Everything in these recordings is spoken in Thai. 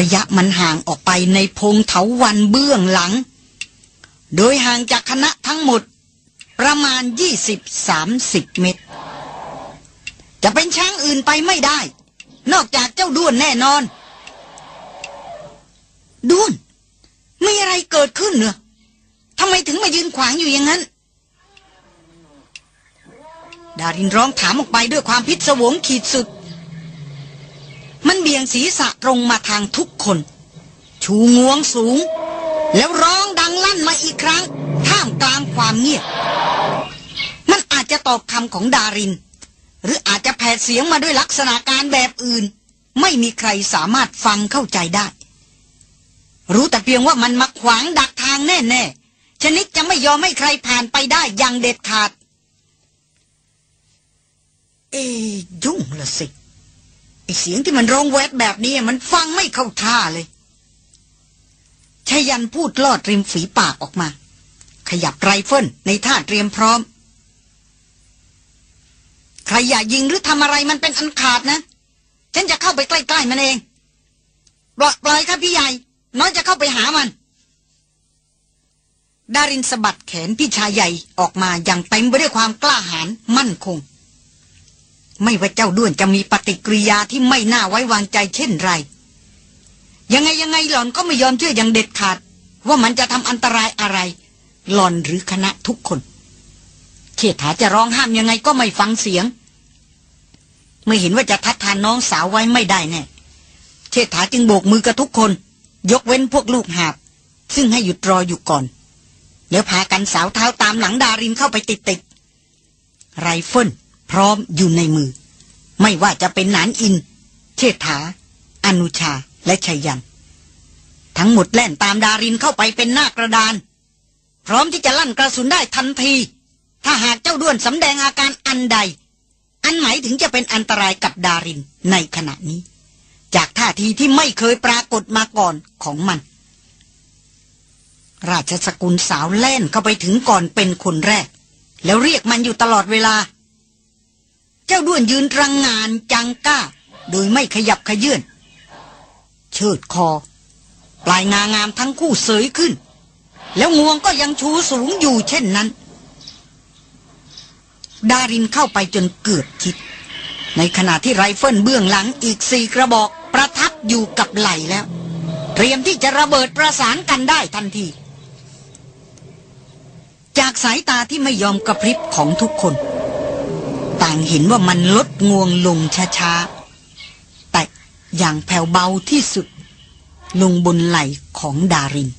ระยะมันห่างออกไปในพงเถาวันเบื้องหลัง โดยห่างจากคณะทั้งหมด ประมาณ 20-30 เมตร จะเป็นช้างอื่นไปไม่ได้ นอกจากเจ้าด้วนแน่นอน ด้วนไม่อะไรเกิดขึ้นเนอะทำไมถึงมายืนขวางอยู่อย่างนั้น ดารินร้องถามออกไปด้วยความพิศวงขีดสุด มันเบี่ยงศีรษะตรงมาทางทุกคน ชูงวงสูง แล้วร้องดังลั่นมาอีกครั้ง ท่ามกลางความเงียบ มันอาจจะตอบคำของดาริน หรืออาจจะแผดเสียงมาด้วยลักษณะการแบบอื่น ไม่มีใครสามารถฟังเข้าใจได้ รู้แต่เพียงว่ามันมาขวางดักทางแน่ๆ ชนิดจะไม่ยอมให้ใครผ่านไปได้อย่างเด็ดขาด เอยุ่งละสิ เสียงที่มันร้องแวดแบบนี้มันฟังไม่เข้าท่าเลยชยันพูดลอดริมฝีปากออกมา ขยับไรเฟิลในท่าเตรียมพร้อม ใครอย่ายิงหรือทำอะไรมันเป็นอันขาดนะ ฉันจะเข้าไปใกล้ๆมันเองปล่อยปล่อยครับพี่ใหญ่ น้อยจะเข้าไปหามัน ดารินสะบัดแขนพี่ชายใหญ่ออกมาอย่างเต็มไปด้วยความกล้าหาญมั่นคง ไม่ว่าเจ้าด้วนจะมีปฏิกิริยาที่ไม่น่าไว้วางใจเช่นไร ยังไงยังไงหล่อนก็ไม่ยอมเชื่ออย่างเด็ดขาด ว่ามันจะทำอันตรายอะไร หล่อนหรือคณะทุกคนเขษฐาจะร้องห้ามยังไงก็ไม่ฟังเสียง เมื่อเห็นว่าจะทัดทานน้องสาวไว้ไม่ได้แน่เชษฐาจึงโบกมือกับทุกคน ยกเว้นพวกลูกหาบ ซึ่งให้หยุดรออยู่ก่อน แล้วพากันสาวเท้าตามหลังดารินเข้าไปติดๆไรเฟิล พร้อมอยู่ในมือ ไม่ว่าจะเป็นนานอิน เชษฐา อนุชาและชัยยัน ทั้งหมดแล่นตามดารินเข้าไปเป็นหน้ากระดาน พร้อมที่จะลั่นกระสุนได้ทันที ถ้าหากเจ้าด้วนสำแดงอาการอันใด อันหมายถึงจะเป็นอันตรายกับดารินในขณะนี้ จากท่าทีที่ไม่เคยปรากฏมาก่อนของมันราชสกุลสาวแล่นเข้าไปถึงก่อนเป็นคนแรก แล้วเรียกมันอยู่ตลอดเวลา เจ้าด้วนยืนรังงานจังก้า โดยไม่ขยับขยื่นเชิดคอ ปลายงางามทั้งคู่เสยขึ้น แล้วงวงก็ยังชูสูงอยู่เช่นนั้น ดารินเข้าไปจนเกือบคิด ในขณะที่ไรเฟิลเบื้องหลังอีกสี่กระบอกประทับอยู่กับไหลแล้ว เตรียมที่จะระเบิดประสานกันได้ทันที จากสายตาที่ไม่ยอมกระพริบของทุกคน ต่างเห็นว่ามันลดงวงลงช้าๆ แต่อย่างแผ่วเบาที่สุด ลงบนไหล่ของดาริน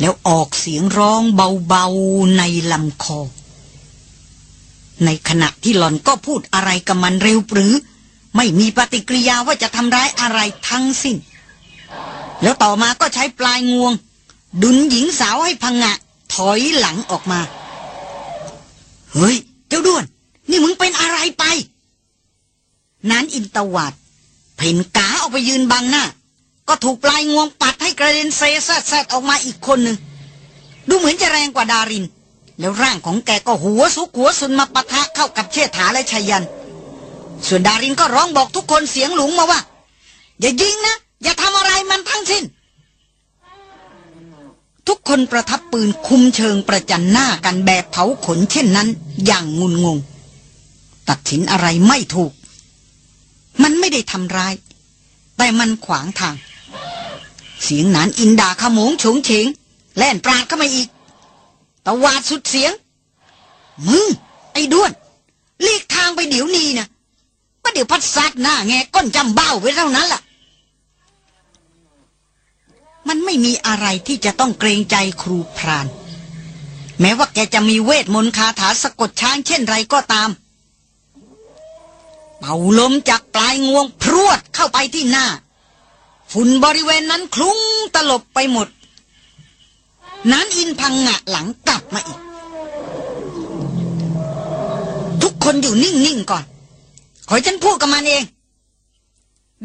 แล้วออกเสียงร้องเบาๆในลำคอ ในขณะที่หล่อนก็พูดอะไรกับมันเร็วปรือ ไม่มีปฏิกิริยาว่าจะทำร้ายอะไรทั้งสิ้น แล้วต่อมาก็ใช้ปลายงวง ดุนหญิงสาวให้พังงะ ถอยหลังออกมา เฮ้ย เจ้าด้วน นี่มึงเป็นอะไรไป นั้นอินตวาดเพ่นกาออกไปยืนบังหน้า ก็ถูกปลายงวงปัดให้กระเด็นเซซัดแซดออกมาอีกคนหนึ่ง ดูเหมือนจะแรงกว่าดาริน แล้วร่างของแกก็หัวสุกหัวสุนมาปะทะเข้ากับเชษฐาและชายัน ส่วนดารินก็ร้องบอกทุกคนเสียงหลงมาว่า อย่ายิงนะ อย่าทำอะไรมันทั้งสิ้น ทุกคนประทับปืนคุมเชิงประจันหน้ากันแบบเผาขนเช่นนั้น อย่างงุนงง ตัดสินอะไรไม่ถูก มันไม่ได้ทำร้าย แต่มันขวางทาง เสียงหนานอินดาขโมงฉงเฉงแล่นปราดเข้ามาอีกตะวาดสุดเสียง มึง ไอ้ด้วนเลีกทางไปเดี๋ยวนี้นะก็เดี๋ยวพัดซัดหน้าแงก้นจำเบ้าไว้เท่านั้นล่ะ มันไม่มีอะไรที่จะต้องเกรงใจครูพราน แม้ว่าแกจะมีเวทมนต์คาถาสะกดช้างเช่นไรก็ตาม เป่าลมจากปลายงวงพรวดเข้าไปที่หน้า ฝุ่นบริเวณนั้นคลุ้งตลบไปหมด นั้นอินพังงะหลังกลับมาอีก ทุกคนอยู่นิ่ง ๆ ก่อน ขอฉันพูดกับมันเอง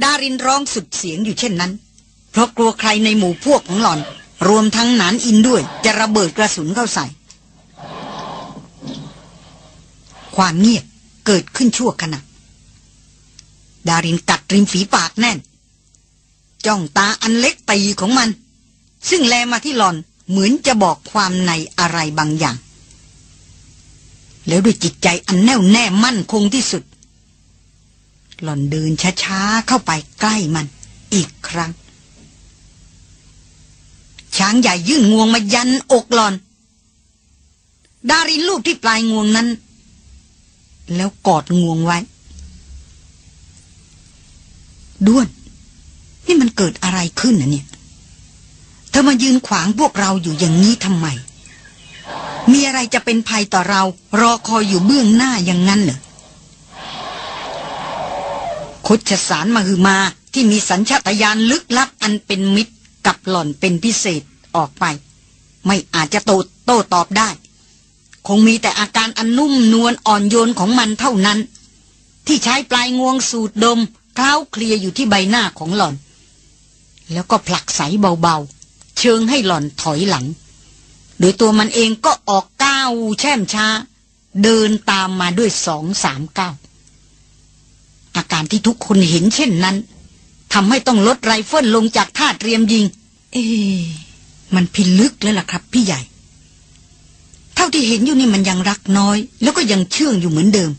ดารินร้องสุดเสียงอยู่เช่นนั้น เพราะกลัวใครในหมู่พวกของหล่อน รวมทั้งนานอินด้วย จะระเบิดกระสุนเข้าใส่ ความเงียบเกิดขึ้นชั่วขณะ ดารินกัดริมฝีปากแน่น จ้องตาอันเล็กตีของมัน ซึ่งแลมาที่หลอนเหมือนจะบอกความในอะไรบางอย่าง แล้วด้วยจิตใจอันแน่วแน่มั่นคงที่สุด หล่อนเดินช้าๆเข้าไปใกล้มันอีกครั้ง ช้างใหญ่ยื่นงวงมายันอกหลอน ดารินลูกที่ปลายงวงนั้น แล้วกอดงวงไว้ ด้วน นี่มันเกิดอะไรขึ้นนะเนี่ย เธอมายืนขวางพวกเราอยู่อย่างนี้ทำไม มีอะไรจะเป็นภัยต่อเรา รอคอยอยู่เบื้องหน้าอย่างนั้นเหรอคดชสารมาคือมาที่มีสัญชาตญาณลึกลับอันเป็นมิตรกับหล่อนเป็นพิเศษออกไป ไม่อาจจะโตโตตอบได้ คงมีแต่อาการอันนุ่มนวลอ่อนโยนของมันเท่านั้น ที่ใช้ปลายงวงสูดดม คล้าเคลียอยู่ที่ใบหน้าของหล่อน แล้วก็ผลักใสเบาๆ เชิงให้หล่อนถอยหลัง โดยตัวมันเองก็ออกก้าวแช่มช้า เดินตามมาด้วยสองสามก้าวอาการที่ทุกคนเห็นเช่นนั้นทำให้ต้องลดไรเฟิลลงจากท่าเตรียมยิง เอ๊มันพิลึกแล้วล่ะครับ พี่ใหญ่ เท่าที่เห็นอยู่นี่มันยังรักน้อย แล้วก็ยังเชื่องอยู่เหมือนเดิม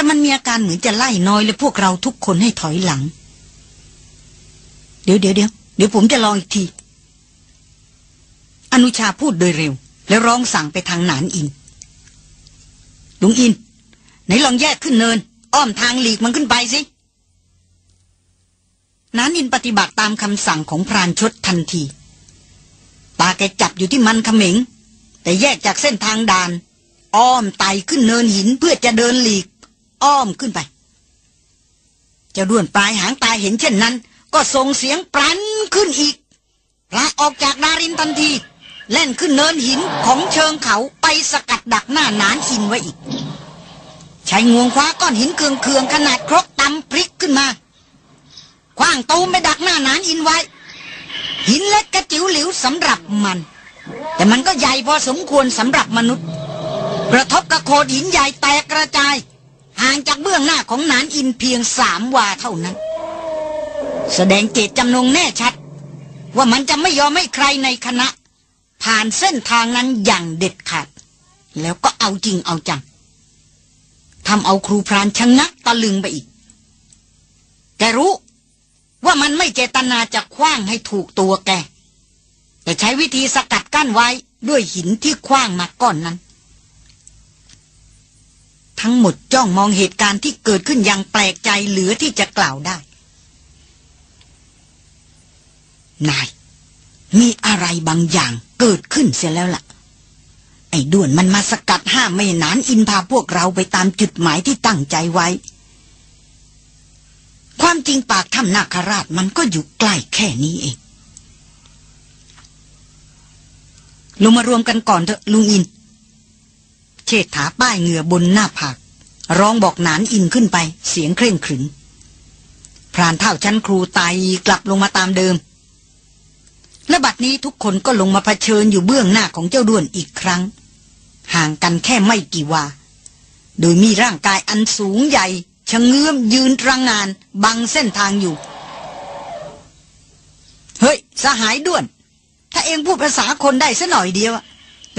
แต่มันมีอาการเหมือนจะไล่น้อยและพวกเราทุกคนให้ถอยหลัง เดี๋ยวเดี๋ยวเดี๋ยวเดี๋ยวผมจะลองอีกที อนุชาพูดโดยเร็ว แล้วร้องสั่งไปทางหนานอินลุงอิน ไหนลองแยกขึ้นเนิน อ้อมทางหลีกมันขึ้นไปสินานอินปฏิบัติตามคำสั่งของพรานชดทันที ตาแกจับอยู่ที่มันขมิง แต่แยกจากเส้นทางดาน อ้อมไต่ขึ้นเนินหินเพื่อจะเดินหลีก อ้อมขึ้นไปเจ้าด้วนปลายหางตาเห็นเช่นนั้น ก็ส่งเสียงปรันขึ้นอีกลาออกจากดารินทันทีเล่นขึ้นเนินหินของเชิงเขาไปสกัดดักหน้านานอินไว้อีก ใช้งวงคว้าก้อนหินเคืองๆขนาดครกตำพริกขึ้นมาคว้างตูมไปดักหน้านานอินไว้ หินเล็กกระจิ๋วหลิวสำหรับมัน แต่มันก็ใหญ่พอสมควรสำหรับมนุษย์ กระทบกระโคดหินใหญ่แตกกระจาย ห่างจากเบื้องหน้าของนานอินเพียงสามวาเท่านั้น แสดงเจตจำนงแน่ชัด ว่ามันจะไม่ยอมให้ใครในคณะ ผ่านเส้นทางนั้นอย่างเด็ดขาด แล้วก็เอาจริงเอาจังทำเอาครูพรานชะงงักตะลึงไปอีก แกรู้ว่ามันไม่เจตนาจะคว้างให้ถูกตัวแก แต่ใช้วิธีสกัดกั้นไว้ด้วยหินที่คว้างมาก้อนนั้น ทั้งหมดจ้องมองเหตุการณ์ที่เกิดขึ้นอย่างแปลกใจเหลือที่จะกล่าวได้ นาย มีอะไรบางอย่างเกิดขึ้นเสียแล้วล่ะ ไอ้ด่วนมันมาสกัดห้ามไม่นานอินพาพวกเราไปตามจุดหมายที่ตั้งใจไว้ ความจริงปากถ้ำนาคราชมันก็อยู่ใกล้แค่นี้เองลงมารวมกันก่อนเถอะลุงอิน เชษฐาป้ายเหงื่อบนหน้าผากร้องบอกหนานอินขึ้นไป เสียงเคร่งขรึมพรานเท่าชั้นครูไตกลับลงมาตามเดิม และบัดนี้ทุกคนก็ลงมาเผชิญอยู่เบื้องหน้าของเจ้าด้วนอีกครั้ง ห่างกันแค่ไม่กี่วา โดยมีร่างกายอันสูงใหญ่ชะเงื้อมยืนรังงาน บังเส้นทางอยู่ เฮ้ย สหายด้วน ถ้าเองพูดภาษาคนได้สัหน่อยเดียว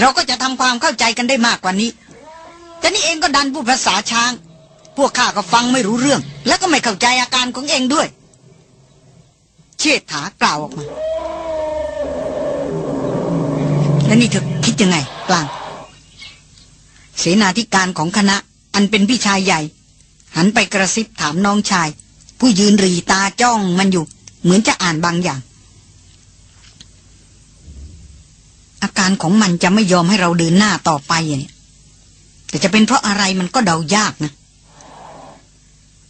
เราก็จะทำความเข้าใจกันได้มากกว่านี้แต่นี่เองก็ดันพูดภาษาช้าง พวกข้าก็ฟังไม่รู้เรื่อง แล้วก็ไม่เข้าใจอาการของเองด้วย เชิดถากล่าวออกมา แล้วนี่เธอคิดยังไงกลาง เสนาธิการของคณะ อันเป็นพี่ชายใหญ่ หันไปกระซิบถามน้องชาย ผู้ยืนรีตาจ้องมันอยู่ เหมือนจะอ่านบางอย่าง อาการของมันจะไม่ยอมให้เราเดินหน้าต่อไปเนี่ยแต่จะเป็นเพราะอะไรมันก็เดายากนะ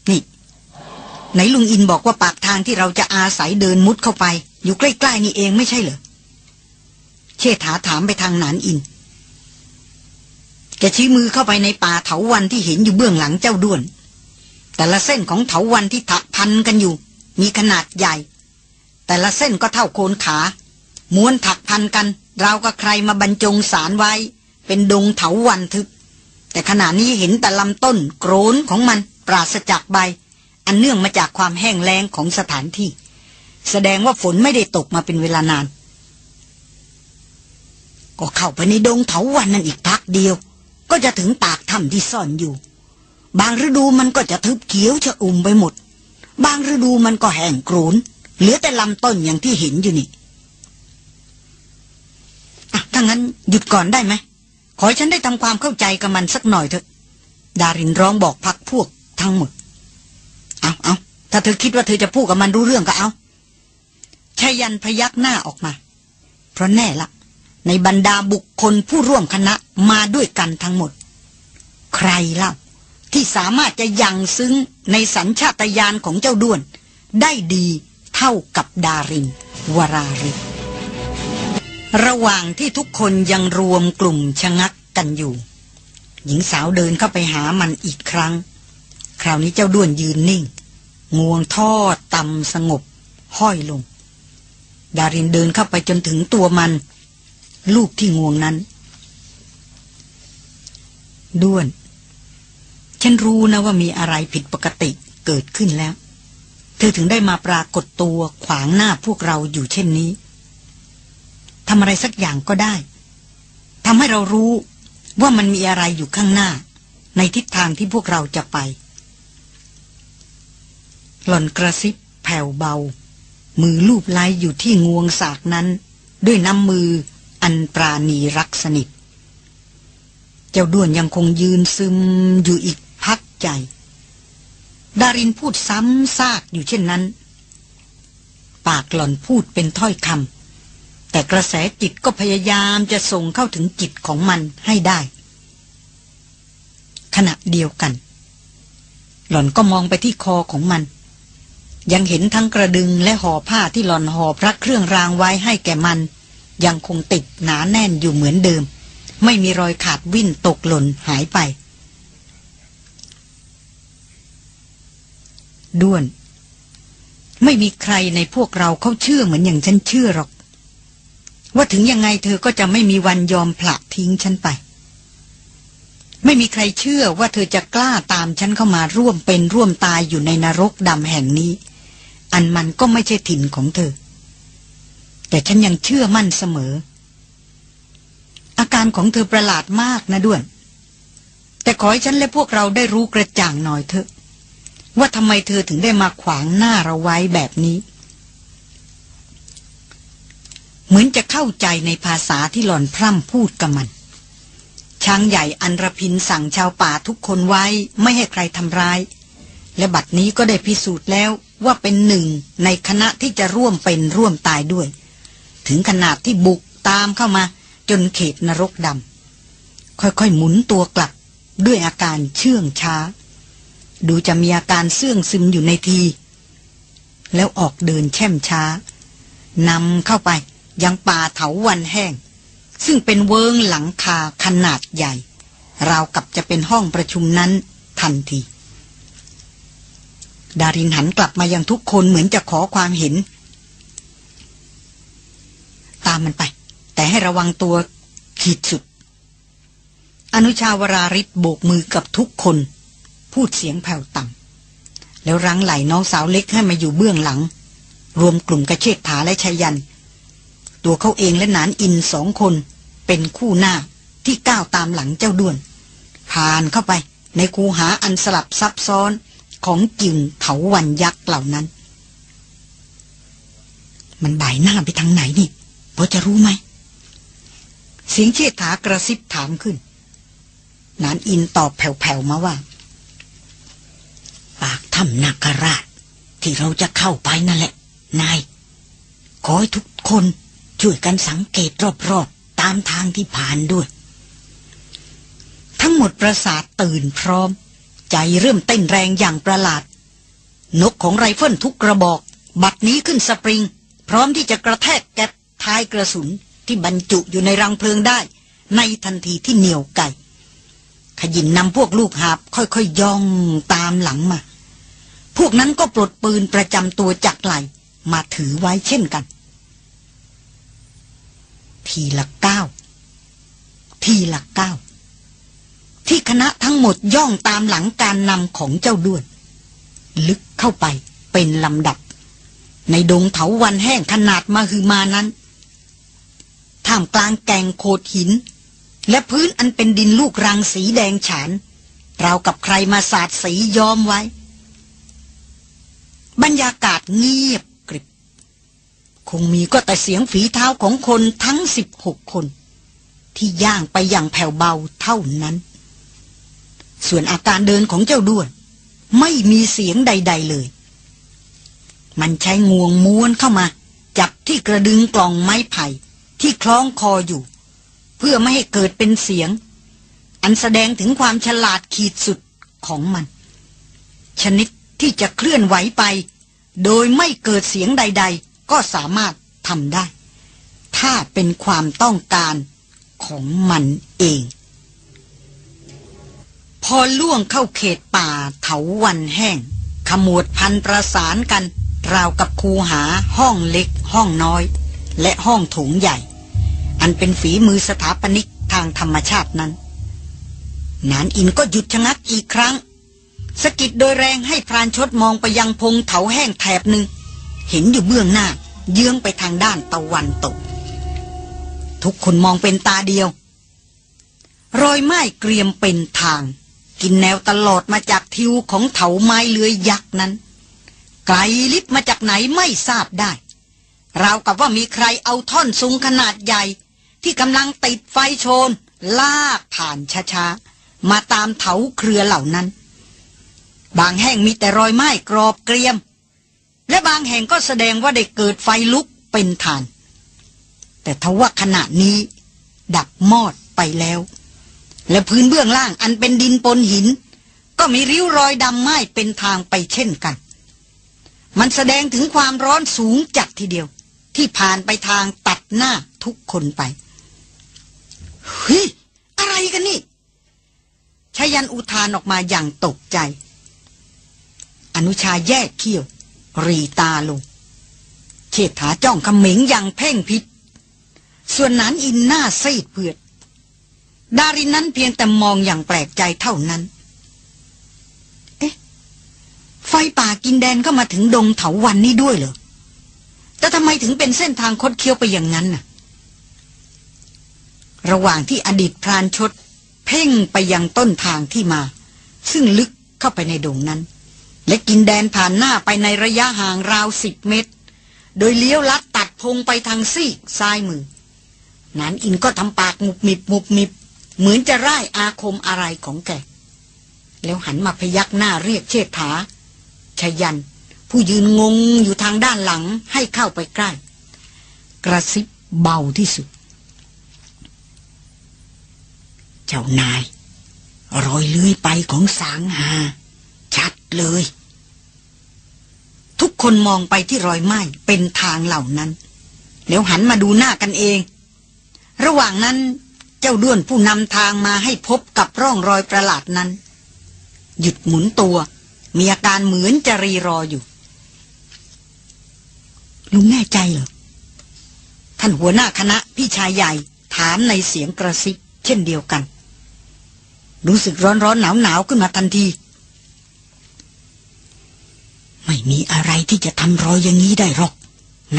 นี่ ไหนลุงอินบอกว่าปากทางที่เราจะอาศัยเดินมุดเข้าไป อยู่ใกล้ๆนี่เองไม่ใช่เหรอเชษฐาถามไปทางนานอินแกชี้มือเข้าไปในป่าเถาวันที่เห็นอยู่เบื้องหลังเจ้าด้วน แต่ละเส้นของเถาวันที่ถักพันกันอยู่ มีขนาดใหญ่ แต่ละเส้นก็เท่าโคนขา ม้วนถักพันกัน เรากับใครมาบรรจงสารไว้ เป็นดงเถาวันทึบ แต่ขณะนี้เห็นแต่ลำต้นโกรนของมันปราศจากใบ อันเนื่องมาจากความแห้งแล้งของสถานที่ แสดงว่าฝนไม่ได้ตกมาเป็นเวลานาน ก็เข้าไปในดงเถาวันนั่นอีกพักเดียว ก็จะถึงปากถ้ำที่ซ่อนอยู่ บางฤดูมันก็จะทึบเขียวชะอุ่มไปหมด บางฤดูมันก็แห้งกรูนเหลือแต่ลำต้นอย่างที่เห็นอยู่นี่ อะถ้างั้นหยุดก่อนได้ไหม ขอให้ฉันได้ทำความเข้าใจกับมันสักหน่อยเถอะ ดารินร้องบอกพักพวกทั้งหมด เอาเอาถ้าเธอคิดว่าเธอจะพูดกับมันรู้เรื่องก็เอาชายันพยักหน้าออกมา เพราะแน่ละ ในบรรดาบุคคลผู้ร่วมคณะมาด้วยกันทั้งหมด ใครเล่าที่สามารถจะยังซึ้งในสัญชาตญาณของเจ้าด้วน ได้ดีเท่ากับดารินวราริ ระหว่างที่ทุกคนยังรวมกลุ่มชะงักกันอยู่ หญิงสาวเดินเข้าไปหามันอีกครั้ง คราวนี้เจ้าด้วนยืนนิ่ง งวงทอดต่ำสงบ ห้อยลง ดารินเดินเข้าไปจนถึงตัวมัน ลูกที่งวงนั้น ด้วน ฉันรู้นะว่ามีอะไรผิดปกติเกิดขึ้นแล้ว เธอถึงได้มาปรากฏตัวขวางหน้าพวกเราอยู่เช่นนี้ ทำอะไรสักอย่างก็ได้ทำให้เรารู้ว่ามันมีอะไรอยู่ข้างหน้า ในทิศทางที่พวกเราจะไป หล่อนกระซิบแผ่วเบา มือลูบไล้อยู่ที่งวงสากนั้น ด้วยน้ำมืออันปราณีรักสนิท เจ้าด้วนยังคงยืนซึมอยู่อีกพักใจ ดารินพูดซ้ำซากอยู่เช่นนั้น ปากหล่อนพูดเป็นถ้อยคำ แต่กระแสจิตก็พยายามจะส่งเข้าถึงจิตของมันให้ได้ ขณะเดียวกัน หล่อนก็มองไปที่คอของมัน ยังเห็นทั้งกระดึงและห่อผ้าที่หล่อนห่อพระเครื่องรางไว้ให้แก่มัน ยังคงติดหนาแน่นอยู่เหมือนเดิม ไม่มีรอยขาดวิ่นตกหล่นหายไป ด้วน ไม่มีใครในพวกเราเขาเชื่อเหมือนอย่างฉันเชื่อหรอก ว่าถึงยังไงเธอก็จะไม่มีวันยอมผละทิ้งฉันไป ไม่มีใครเชื่อว่าเธอจะกล้าตามฉันเข้ามาร่วมเป็นร่วมตายอยู่ในนรกดำแห่งนี้ อันมันก็ไม่ใช่ถิ่นของเธอ แต่ฉันยังเชื่อมั่นเสมอ อาการของเธอประหลาดมากนะด้วน แต่ขอให้ฉันและพวกเราได้รู้กระจ่างหน่อยเถอะ ว่าทำไมเธอถึงได้มาขวางหน้าเราไว้แบบนี้ เหมือนจะเข้าใจในภาษาที่หล่อนพร่ำพูดกับมัน ช้างใหญ่อันรพินสั่งชาวป่าทุกคนไว้ไม่ให้ใครทำร้าย และบัดนี้ก็ได้พิสูจน์แล้วว่าเป็นหนึ่งในคณะที่จะร่วมเป็นร่วมตายด้วย ถึงขนาดที่บุกตามเข้ามาจนเขตนรกดำค่อยๆหมุนตัวกลับด้วยอาการเชื่องช้า ดูจะมีอาการเสื่องซึมอยู่ในที แล้วออกเดินแช่มช้านำเข้าไป ยังป่าเถาวันแห้ง ซึ่งเป็นเวิงหลังคาขนาดใหญ่ ราวกับจะเป็นห้องประชุมนั้นทันที ดารินหันกลับมายังทุกคนเหมือนจะขอความเห็น ตามมันไป แต่ให้ระวังตัวขีดสุด อนุชาวราริศโบกมือกับทุกคน พูดเสียงแผ่วต่ำแล้วรั้งไหลน้องสาวเล็กให้มาอยู่เบื้องหลัง รวมกลุ่มกระเชษฐาและชายัน ตัวเขาเองและนานอินสองคน เป็นคู่หน้าที่ก้าวตามหลังเจ้าด้วน ผ่านเข้าไปในคูหาอันสลับซับซ้อนของกิ่งเถาวันยักษ์เหล่านั้น มันบ่ายหน้าไปทางไหนนี่พอจะรู้ไหมเสียงเชษฐากระซิบถามขึ้น นานอินตอบแผ่วๆมาว่า ปากถ้ำนาคราชที่เราจะเข้าไปนั่นแหละ นาย ขอให้ทุกคน ช่วยกันสังเกตรอบๆตามทางที่ผ่านด้วย ทั้งหมดประสาทตื่นพร้อม ใจเริ่มเต้นแรงอย่างประหลาด นกของไรเฟิลทุกกระบอก บัดนี้ขึ้นสปริง พร้อมที่จะกระแทกแก๊สท้ายกระสุนที่บรรจุอยู่ในรังเพลิงได้ ในทันทีที่เหนียวไก่ ขยินนำพวกลูกหาบค่อยๆยย่องตามหลังมา พวกนั้นก็ปลดปืนประจำตัวจากไหลมาถือไว้เช่นกัน ทีละเก้าทีละเก้าที่คณะทั้งหมดย่องตามหลังการนำของเจ้าด้วน ลึกเข้าไปเป็นลำดับ ในดงเถาวันแห้งขนาดมาคือมานั้นท่ามกลางแกงโขดหิน และพื้นอันเป็นดินลูกรังสีแดงฉานราวกับใครมาสาดสีย้อมไว้ บรรยากาศเงียบ คงมีก็แต่เสียงฝีเท้าของคนทั้งสิบหกคน ที่ย่างไปอย่างแผ่วเบาเท่านั้น ส่วนอาการเดินของเจ้าด้วน ไม่มีเสียงใด ๆเลย มันใช้งวงม้วนเข้ามา จับที่กระดึงกล่องไม้ไผ่ที่คล้องคออยู่ เพื่อไม่ให้เกิดเป็นเสียง อันแสดงถึงความฉลาดขีดสุดของมัน ชนิดที่จะเคลื่อนไหวไป โดยไม่เกิดเสียงใด ๆ ก็สามารถทำได้ ถ้าเป็นความต้องการของมันเอง พอล่วงเข้าเขตป่าเถาวันแห้ง ขมวดพันประสานกัน ราวกับคูหาห้องเล็ก ห้องน้อย และห้องถงใหญ่ อันเป็นฝีมือสถาปนิกทางธรรมชาตินั้น นานอินก็หยุดชะงักอีกครั้งสกิดโดยแรงให้พรานชดมองไปยังพงเถาแห้งแถบหนึ่ง เห็นอยู่เบื้องหน้า เยื้องไปทางด้านตะวันตก ทุกคนมองเป็นตาเดียว รอยไม้เกรียมเป็นทาง กินแนวตลอดมาจากทิวของเถาไม้เลื้อยยักษ์นั้น ไกลลิบมาจากไหนไม่ทราบได้ราวกับว่ามีใครเอาท่อนซุงขนาดใหญ่ ที่กำลังติดไฟโชน ลากผ่านช้าๆ มาตามเถาเครือเหล่านั้น บางแห่งมีแต่รอยไม้กรอบเกรียม และบางแห่งก็แสดงว่าได้เกิดไฟลุกเป็นฐาน แต่ทว่าขณะนี้ ดับมอดไปแล้ว และพื้นเบื้องล่างอันเป็นดินปนหิน ก็มีริ้วรอยดำไหม้เป็นทางไปเช่นกัน มันแสดงถึงความร้อนสูงจัดทีเดียว ที่ผ่านไปทางตัดหน้าทุกคนไปเฮ้ยอะไรกันนี่ชายันอุทานออกมาอย่างตกใจ อนุชาแยกเขี้ยว รีตาลงเชษฐาจ้องขมิงอย่างเพ่งพิษส่วนนั้นอินหน้าซีดเผือด ดารินนั้นเพียงแต่มองอย่างแปลกใจเท่านั้น เอ๊ะ ไฟป่ากินแดนก็มาถึงดงเถาวันนี้ด้วยเหรอ แต่ทำไมถึงเป็นเส้นทางคดเคี้ยวไปอย่างนั้นน่ะ ระหว่างที่อดีตพรานชด เพ่งไปยังต้นทางที่มา ซึ่งลึกเข้าไปในดงนั้น และกินแดนผ่านหน้าไปในระยะห่างราวสิบเมตร โดยเลี้ยวลัดตัดพงไปทางซีกซ้ายมือ นานอินก็ทำปากหมุบมิบหมุบมิบ เหมือนจะร่ายอาคมอะไรของแก แล้วหันมาพยักหน้าเรียกเชษฐาชยัน ผู้ยืนงงอยู่ทางด้านหลังให้เข้าไปใกล้ กระซิบเบาที่สุด เจ้านาย รอยเลื้อยไปของสางหา ชัดเลย ทุกคนมองไปที่รอยไหม้เป็นทางเหล่านั้น แล้วหันมาดูหน้ากันเอง ระหว่างนั้นเจ้าด้วนผู้นำทางมาให้พบกับร่องรอยประหลาดนั้น หยุดหมุนตัว มีอาการเหมือนจะรีรออยู่ ลุงแน่ใจเหรอ ท่านหัวหน้าคณะพี่ชายใหญ่ถามในเสียงกระซิบเช่นเดียวกัน รู้สึกร้อนร้อนหนาวหนาวขึ้นมาทันที ไม่มีอะไรที่จะทำรอยอย่างนี้ได้หรอก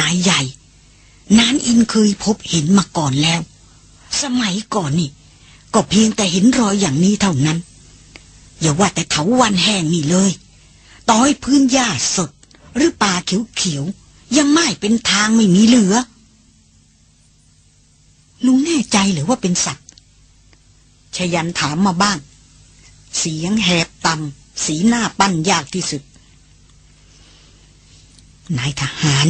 นายใหญ่ นานอินเคยพบเห็นมาก่อนแล้ว สมัยก่อนนี่ ก็เพียงแต่เห็นรอยอย่างนี้เท่านั้น อย่าว่าแต่เถาวันแห้งนี่เลย ต้อยพื้นหญ้าสด หรือป่าเขียวๆยังไม่เป็นทางไม่มีเหลือลุงแน่ใจหรือว่าเป็นสัตว์ชยันถามมาบ้าง เสียงแหบต่ำสีหน้าปั้นยากที่สุด นายทหาร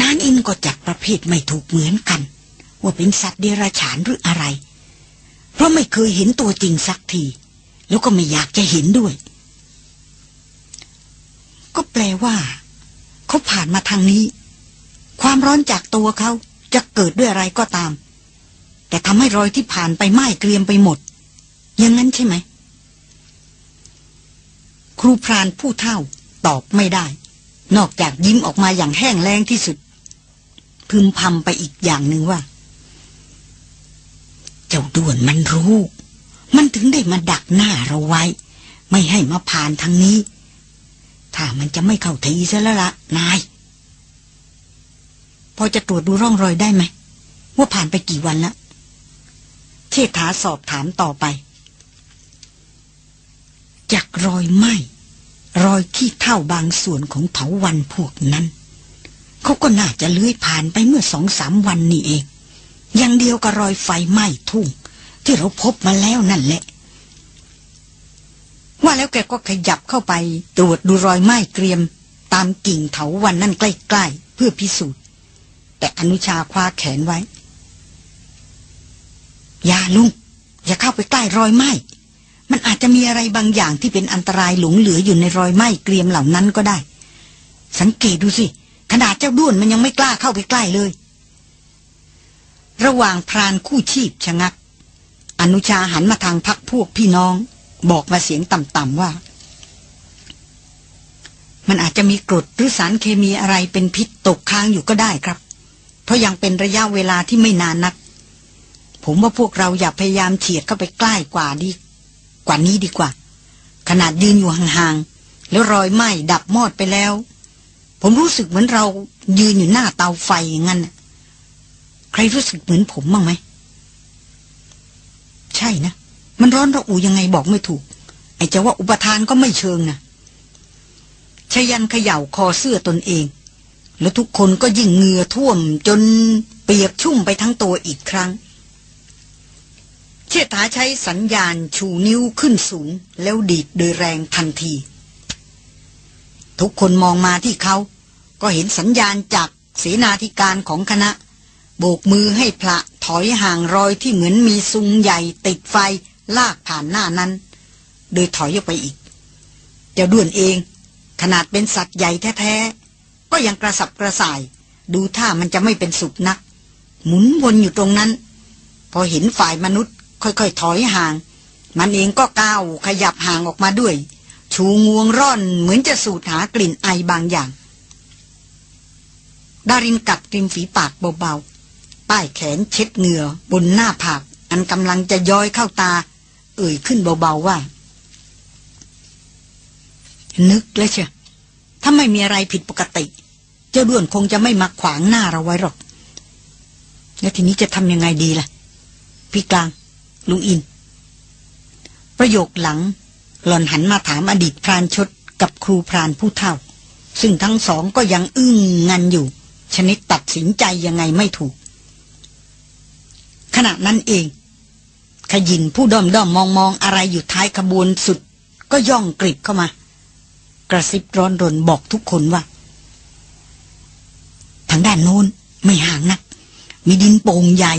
นานอินก็จัดประเภทไม่ถูกเหมือนกัน ว่าเป็นสัตว์เดรัจฉานหรืออะไร เพราะไม่เคยเห็นตัวจริงสักที แล้วก็ไม่อยากจะเห็นด้วย ก็แปลว่า เขาผ่านมาทางนี้ ความร้อนจากตัวเขาจะเกิดด้วยอะไรก็ตาม แต่ทำให้รอยที่ผ่านไปไหม้เกรียมไปหมด อย่างนั้นใช่ไหม ครูพรานผู้เท่าตอบไม่ได้ นอกจากยิ้มออกมาอย่างแห้งแล้งที่สุด พึมพำไปอีกอย่างหนึ่งว่า เจ้าด้วนมันรู้ มันถึงได้มาดักหน้าเราไว้ ไม่ให้มาผ่านทางนี้ ถ้ามันจะไม่เข้าทีซะแล้วละนาย พอจะตรวจดูร่องรอยได้ไหม ว่าผ่านไปกี่วันแล้วเชษฐาสอบถามต่อไป จากรอยไหม้ รอยขี้เท่าบางส่วนของเถาวันพวกนั้น เขาก็น่าจะเลื้อยผ่านไปเมื่อสองสามวันนี่เอง อย่างเดียวกับรอยไฟไหม้ทุ่ง ที่เราพบมาแล้วนั่นแหละ ว่าแล้วแกก็ขยับเข้าไป ตรวจดูรอยไหม้เกรียม ตามกิ่งเถาวันนั่นใกล้ๆ เพื่อพิสูจน์ แต่อนุชาคว้าแขนไว้ อย่าลุง อย่าเข้าไปใกล้รอยไหม้ มันอาจจะมีอะไรบางอย่างที่เป็นอันตรายหลงเหลืออยู่ในรอยไหม้เกรียมเหล่านั้นก็ได้ สังเกตดูสิ ขนาดเจ้าด้วนมันยังไม่กล้าเข้าไปใกล้เลย ระหว่างพรานคู่ชีพชะงัก อนุชาหันมาทางพักพวกพี่น้อง บอกมาเสียงต่ำๆว่า มันอาจจะมีกรดหรือสารเคมีอะไรเป็นพิษตกค้างอยู่ก็ได้ครับ เพราะยังเป็นระยะเวลาที่ไม่นานนัก ผมว่าพวกเราอย่าพยายามเฉียดเข้าไปใกล้กว่าดี กว่านี้ดีกว่า ขนาดยืนอยู่ห่างๆแล้วรอยไหม้ดับมอดไปแล้ว ผมรู้สึกเหมือนเรายืนอยู่หน้าเตาไฟอย่างนั้นใครรู้สึกเหมือนผมบ้างไหมใช่นะ มันร้อนระอุยังไงบอกไม่ถูก ไอ้จะว่าอุปทานก็ไม่เชิงนะชยันเขย่าคอเสื้อตนเอง แล้วทุกคนก็ยิ่งเหงื่อท่วมจนเปียกชุ่มไปทั้งตัวอีกครั้ง เชษฐาใช้สัญญาณชูนิ้วขึ้นสูง แล้วดีดโดยแรงทันที ทุกคนมองมาที่เขา ก็เห็นสัญญาณจากเสนาธิการของคณะ โบกมือให้พระถอยห่างรอยที่เหมือนมีซุงใหญ่ติดไฟลากผ่านหน้านั้น โดยถอยออกไปอีก เจ้าด้วนเอง ขนาดเป็นสัตว์ใหญ่แท้ๆ ก็ยังกระสับกระส่าย ดูท่ามันจะไม่เป็นสุขนัก หมุนวนอยู่ตรงนั้น พอเห็นฝ่ายมนุษย์ ค่อยๆถอยห่าง มันเองก็ก้าวขยับห่างออกมาด้วย ชูงวงร่อนเหมือนจะสูดหากลิ่นไอบางอย่าง ดารินกัดริมฝีปากเบาๆ ป้ายแขนเช็ดเหงื่อบนหน้าผากอันกำลังจะย้อยเข้าตา เอ่ยขึ้นเบาๆว่า นึกแล้วเชียถ้าไม่มีอะไรผิดปกติ เจ้าด้วนคงจะไม่มาขวางหน้าเราไว้หรอก แล้วทีนี้จะทำยังไงดีล่ะ พี่กลาง ลุงอิน ประโยคหลัง หล่อนหันมาถามอดีตพรานชดกับครูพรานผู้เฒ่า ซึ่งทั้งสองก็ยังอึ้งงันอยู่ ชนิดตัดสินใจยังไงไม่ถูก ขณะนั้นเอง ขยินผู้ด้อมด้อมมองมองอะไรอยู่ท้ายขบวนสุด ก็ย่องกริบเข้ามา กระซิบร้อนรนบอกทุกคนว่า ทางด้านโน้นไม่ห่างนักมีดินโป่งใหญ่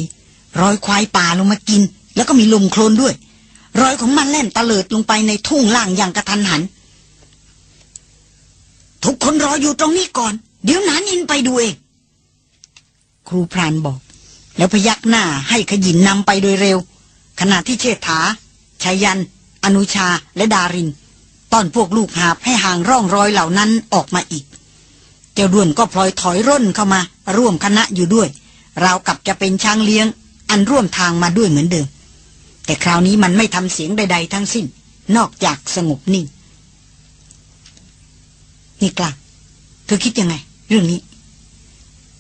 รอยควายป่าลงมากิน แล้วก็มีลมโคลนด้วย รอยของมันแล่นตะเลิดลงไปในทุ่งล่างอย่างกระทันหัน ทุกคนรออยู่ตรงนี้ก่อน เดี๋ยวนานินไปดูเอง ครูพรานบอก แล้วพยักหน้าให้ขยินนำไปโดยเร็ว ขณะที่เชษฐาชายัน อนุชาและดารินตอนพวกลูกหาบให้ห่างร่องรอยเหล่านั้นออกมาอีก เจ้าด้วนก็พลอยถอยร่นเข้ามา ร่วมคณะอยู่ด้วย ราวกับจะเป็นช้างเลี้ยง อันร่วมทางมาด้วยเหมือนเดิม แต่คราวนี้มันไม่ทำเสียงใด ๆ ทั้งสิ้น นอกจากสงบนิ่ง นี่กลับเธอคิดยังไง เรื่องนี้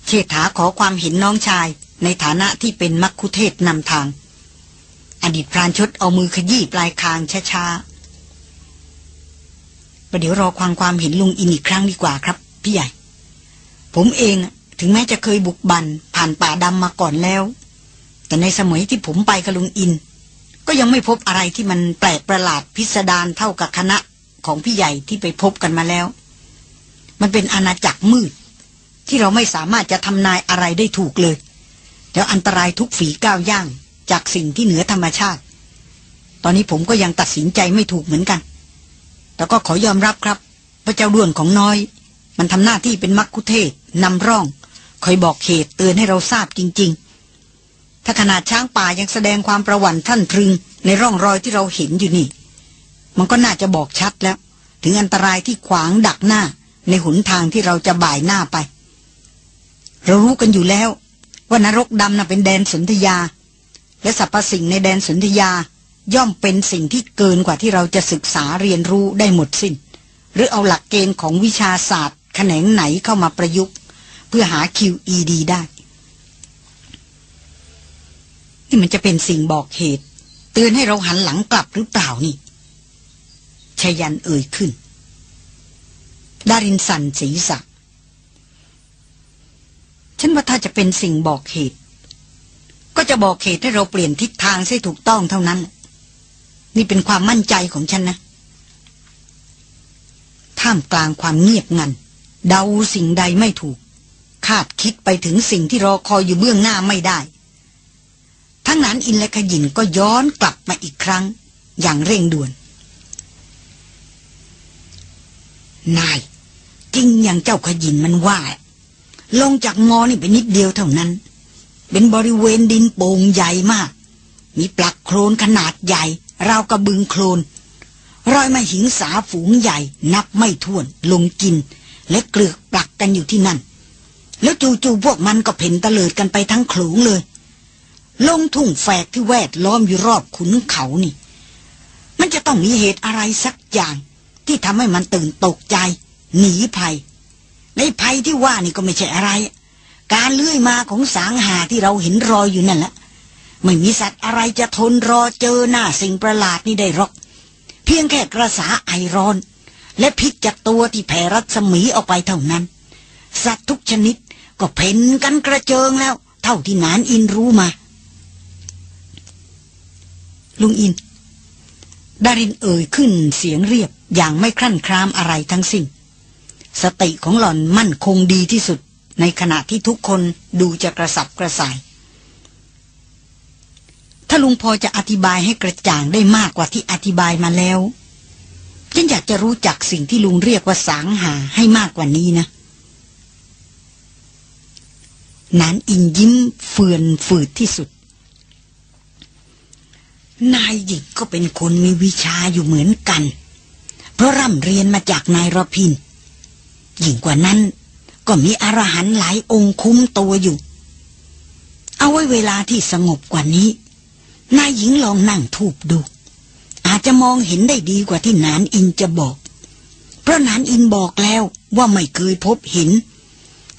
เชษฐาขอความเห็นน้องชายในฐานะที่เป็นมักคุเทศนำทาง อดีตพรานชดเอามือขยี้ปลายคางช้าๆประเดี๋ยวรอความความเห็นลุงอินอีกครั้งดีกว่าครับ พี่ใหญ่ ผมเองถึงแม้จะเคยบุกบันผ่านป่าดำมาก่อนแล้ว แต่ในสมัยที่ผมไปกับลุงอิน ก็ยังไม่พบอะไรที่มันแปลกประหลาดพิสดารเท่ากับคณะของพี่ใหญ่ที่ไปพบกันมาแล้ว มันเป็นอาณาจักรมืด ที่เราไม่สามารถจะทำนายอะไรได้ถูกเลย แล้วอันตรายทุกฝีก้าวย่างจากสิ่งที่เหนือธรรมชาติ ตอนนี้ผมก็ยังตัดสินใจไม่ถูกเหมือนกัน แต่ก็ขอยอมรับครับพระเจ้าด้วนของน้อย มันทำหน้าที่เป็นมักคุเทศนำร่อง คอยบอกเหตุเตือนให้เราทราบจริง ๆ ถ้าขนาดช้างป่ายังแสดงความประวัติท่านพรึง ในร่องรอยที่เราเห็นอยู่นี่ มันก็น่าจะบอกชัดแล้ว ถึงอันตรายที่ขวางดักหน้า ในหนทางที่เราจะบ่ายหน้าไป เรารู้กันอยู่แล้ว ว่านรกดำน่ะเป็นแดนสนธยา และสรรพสิ่งในแดนสนธยา ย่อมเป็นสิ่งที่เกินกว่าที่เราจะศึกษาเรียนรู้ได้หมดสิน้น หรือเอาหลักเกณฑ์ของวิชาศาสตร์ แขนงไหนเข้ามาประยุกต์ เพื่อหา QED ได้ นี่มันจะเป็นสิ่งบอกเหตุ เตือนให้เราหันหลังกลับหรือเปล่านี่ชยันเอ่ยขึ้น ดารินสันศีรษะฉันว่าถ้าจะเป็นสิ่งบอกเหตุ ก็จะบอกเหตุให้เราเปลี่ยนทิศทางให้ถูกต้องเท่านั้น นี่เป็นความมั่นใจของฉันนะ ท่ามกลางความเงียบงัน เดาสิ่งใดไม่ถูก คาดคิดไปถึงสิ่งที่รอคอยอยู่เบื้องหน้าไม่ได้ ทั้งนั้นอินและขยินก็ย้อนกลับมาอีกครั้ง อย่างเร่งด่วน นายจริงอย่างเจ้าขยินมันว่า ลงจากงอนี่ไปนิดเดียวเท่านั้น เป็นบริเวณดินโป่งใหญ่มาก มีปลักโคลนขนาดใหญ่ ราวกระบึงโคลน รอยมาหิงสาฝูงใหญ่ นับไม่ถ้วนลงกิน และเกลือกปลักกันอยู่ที่นั่น แล้วจู่ๆพวกมันก็เพ่นตะเลิดกันไปทั้งโขลงเลย ลงทุ่งแฝกที่แวดล้อมอยู่รอบขุนเขานี่ มันจะต้องมีเหตุอะไรสักอย่าง ที่ทำให้มันตื่นตกใจ หนีภัย ในภัยที่ว่านี่ก็ไม่ใช่อะไร การเลื่อยมาของสางหาที่เราเห็นรอยอยู่นั่นแหละไม่มีสัตว์อะไรจะทนรอเจอหน้าสิ่งประหลาดนี่ได้หรอก เพียงแค่กระสาไอร้อน และพิษจากตัวที่แผ่รัศมีออกไปเท่านั้น สัตว์ทุกชนิดก็เพ่นกันกระเจิงแล้ว เท่าที่นานอินรู้มา ลุงอิน ดารินเอ่ยขึ้นเสียงเรียบอย่างไม่ครั่นครามอะไรทั้งสิ้น สติของหล่อนมั่นคงดีที่สุด ในขณะที่ทุกคนดูจะกระสับกระส่าย ถ้าลุงพอจะอธิบายให้กระจ่างได้มากกว่าที่อธิบายมาแล้วฉันอยากจะรู้จักสิ่งที่ลุงเรียกว่าสางหาให้มากกว่านี้นะนานอินยิ้มเฟือนฝืดที่สุด นายหญิงก็เป็นคนมีวิชาอยู่เหมือนกัน เพราะร่ำเรียนมาจากนายรพินยิ่งกว่านั้นก็มีอรหันต์หลายองค์คุ้มตัวอยู่ เอาไว้เวลาที่สงบกว่านี้ นายหญิงลองนั่งทูบดู อาจจะมองเห็นได้ดีกว่าที่นานอินจะบอก เพราะนานอินบอกแล้วว่าไม่เคยพบเห็น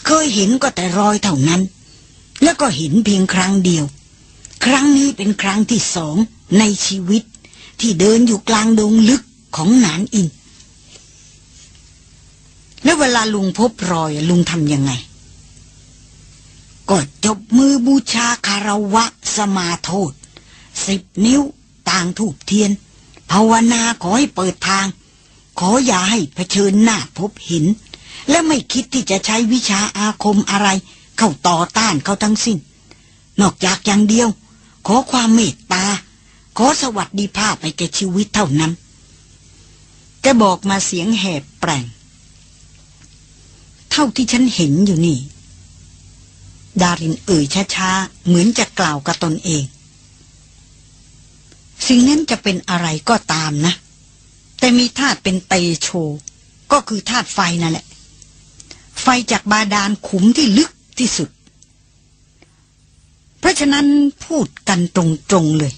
เคยเห็นก็แต่รอยเท่านั้น แล้วก็เห็นเพียงครั้งเดียว ครั้งนี้เป็นครั้งที่สอง ในชีวิตที่เดินอยู่กลางดงลึกของหนานอิน แล้วเวลาลุงพบรอยลุงทำยังไงก็จบมือบูชาคารวะสมาโทษ สิบนิ้วต่างถูกเทียน ภาวนาขอให้เปิดทาง ขออย่าให้เผชิญหน้าพบเห็น และไม่คิดที่จะใช้วิชาอาคมอะไร เข้าต่อต้านเขาทั้งสิ้น นอกจากอย่างเดียว ขอความเมตตา ขอสวัสดีภาพไปแก่ชีวิตเท่านั้น แกบอกมาเสียงแหบแปลง เท่าที่ฉันเห็นอยู่นี่ ดารินเอ่ยช้าๆ เหมือนจะกล่าวกับตนเอง สิ่งนั้นจะเป็นอะไรก็ตามนะ แต่มีธาตุเป็นเตโช ก็คือธาตุไฟนั่นแหละ ไฟจากบาดาลขุมที่ลึกที่สุด เพราะฉะนั้นพูดกันตรงๆเลย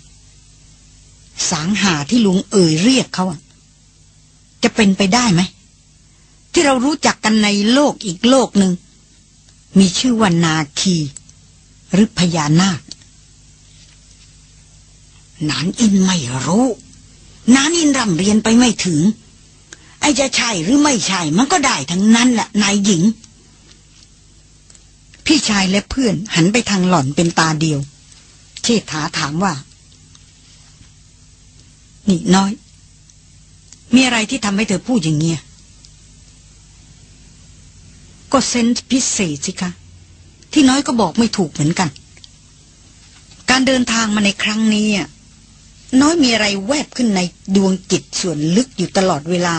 สางหาที่ลุงเอ่ยเรียกเขาจะเป็นไปได้ไหม ที่เรารู้จักกันในโลกอีกโลกหนึ่ง มีชื่อว่านาคี หรือพญานาค นานอินไม่รู้นานอินร่ำเรียนไปไม่ถึง ไอ้จะใช่หรือไม่ใช่ มันก็ได้ทั้งนั้นแหละนายหญิง พี่ชายและเพื่อนหันไปทางหล่อนเป็นตาเดียว เชษฐาถามว่า นี่น้อย มีอะไรที่ทำให้เธอพูดอย่างเงี้ย ก็เซนส์พิเศษสิคะ ที่น้อยก็บอกไม่ถูกเหมือนกัน การเดินทางมาในครั้งนี้น้อยมีอะไรแวบขึ้นในดวงจิตส่วนลึกอยู่ตลอดเวลา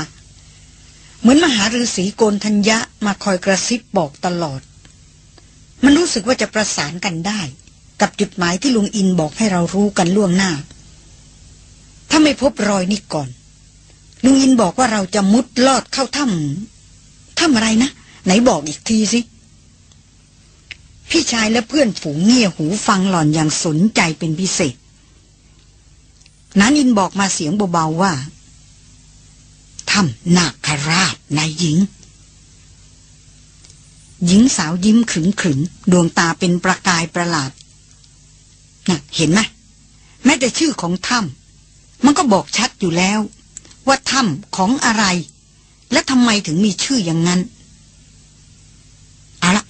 เหมือนมหาฤาษีโกนธัญญะมาคอยกระซิบบอกตลอด มันรู้สึกว่าจะประสานกันได้ กับจุดหมายที่ลุงอินบอกให้เรารู้กันล่วงหน้า ถ้าไม่พบรอยนี่ก่อน ลุงอินบอกว่าเราจะมุดลอดเข้าถ้ำถ้ำอะไรนะ ไหนบอกอีกทีสิ พี่ชายและเพื่อนฝูงเงี่ยหูฟังหล่อนอย่างสนใจเป็นพิเศษ นั้นอินบอกมาเสียงเบาๆว่าถ้ำนาคราชนายหญิง หญิงสาวยิ้มขรึมขรึมดวงตาเป็นประกายประหลาดน่ะเห็นไหมแม้แต่ชื่อของถ้ำ มันก็บอกชัดอยู่แล้ว ว่าถ้ำของอะไร และทำไมถึงมีชื่ออย่างนั้น เอาละ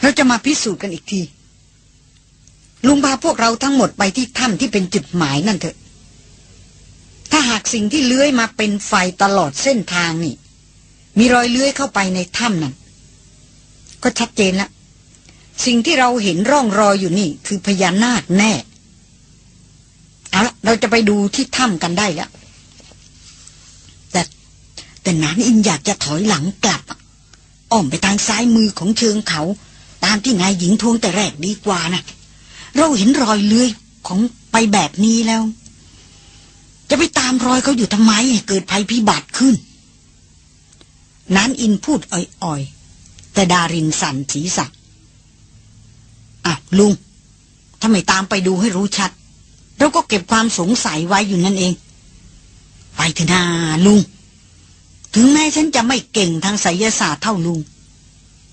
เราจะมาพิสูจน์กันอีกที ลุงพาพวกเราทั้งหมดไปที่ถ้ำที่เป็นจุดหมายนั่นเถอะ ถ้าหากสิ่งที่เลื้อยมาเป็นไฟตลอดเส้นทางนี่ มีรอยเลื้อยเข้าไปในถ้ำนั่น ก็ชัดเจนละสิ่งที่เราเห็นร่องรอยอยู่นี่ คือพญานาคแน่ เอาเราจะไปดูที่ถ้ำกันได้แล้วแต่แต่นานอินอยากจะถอยหลังกลับ อ้อมไปทางซ้ายมือของเชิงเขา ตามที่นายหญิงทวงแต่แรกดีกว่านะเราเห็นรอยเลื้อยของไปแบบนี้แล้ว จะไปตามรอยเขาอยู่ทำไมเกิดภัยพิบัติขึ้นนานอินพูดอ่อยๆ แต่ดารินสั่นศีรษะอะลุงทำไมตามไปดูให้รู้ชัด เราก็เก็บความสงสัยไว้อยู่นั่นเอง ไปเถอะนาลุง ถึงแม้ฉันจะไม่เก่งทางไสยศาสตร์เท่าลุง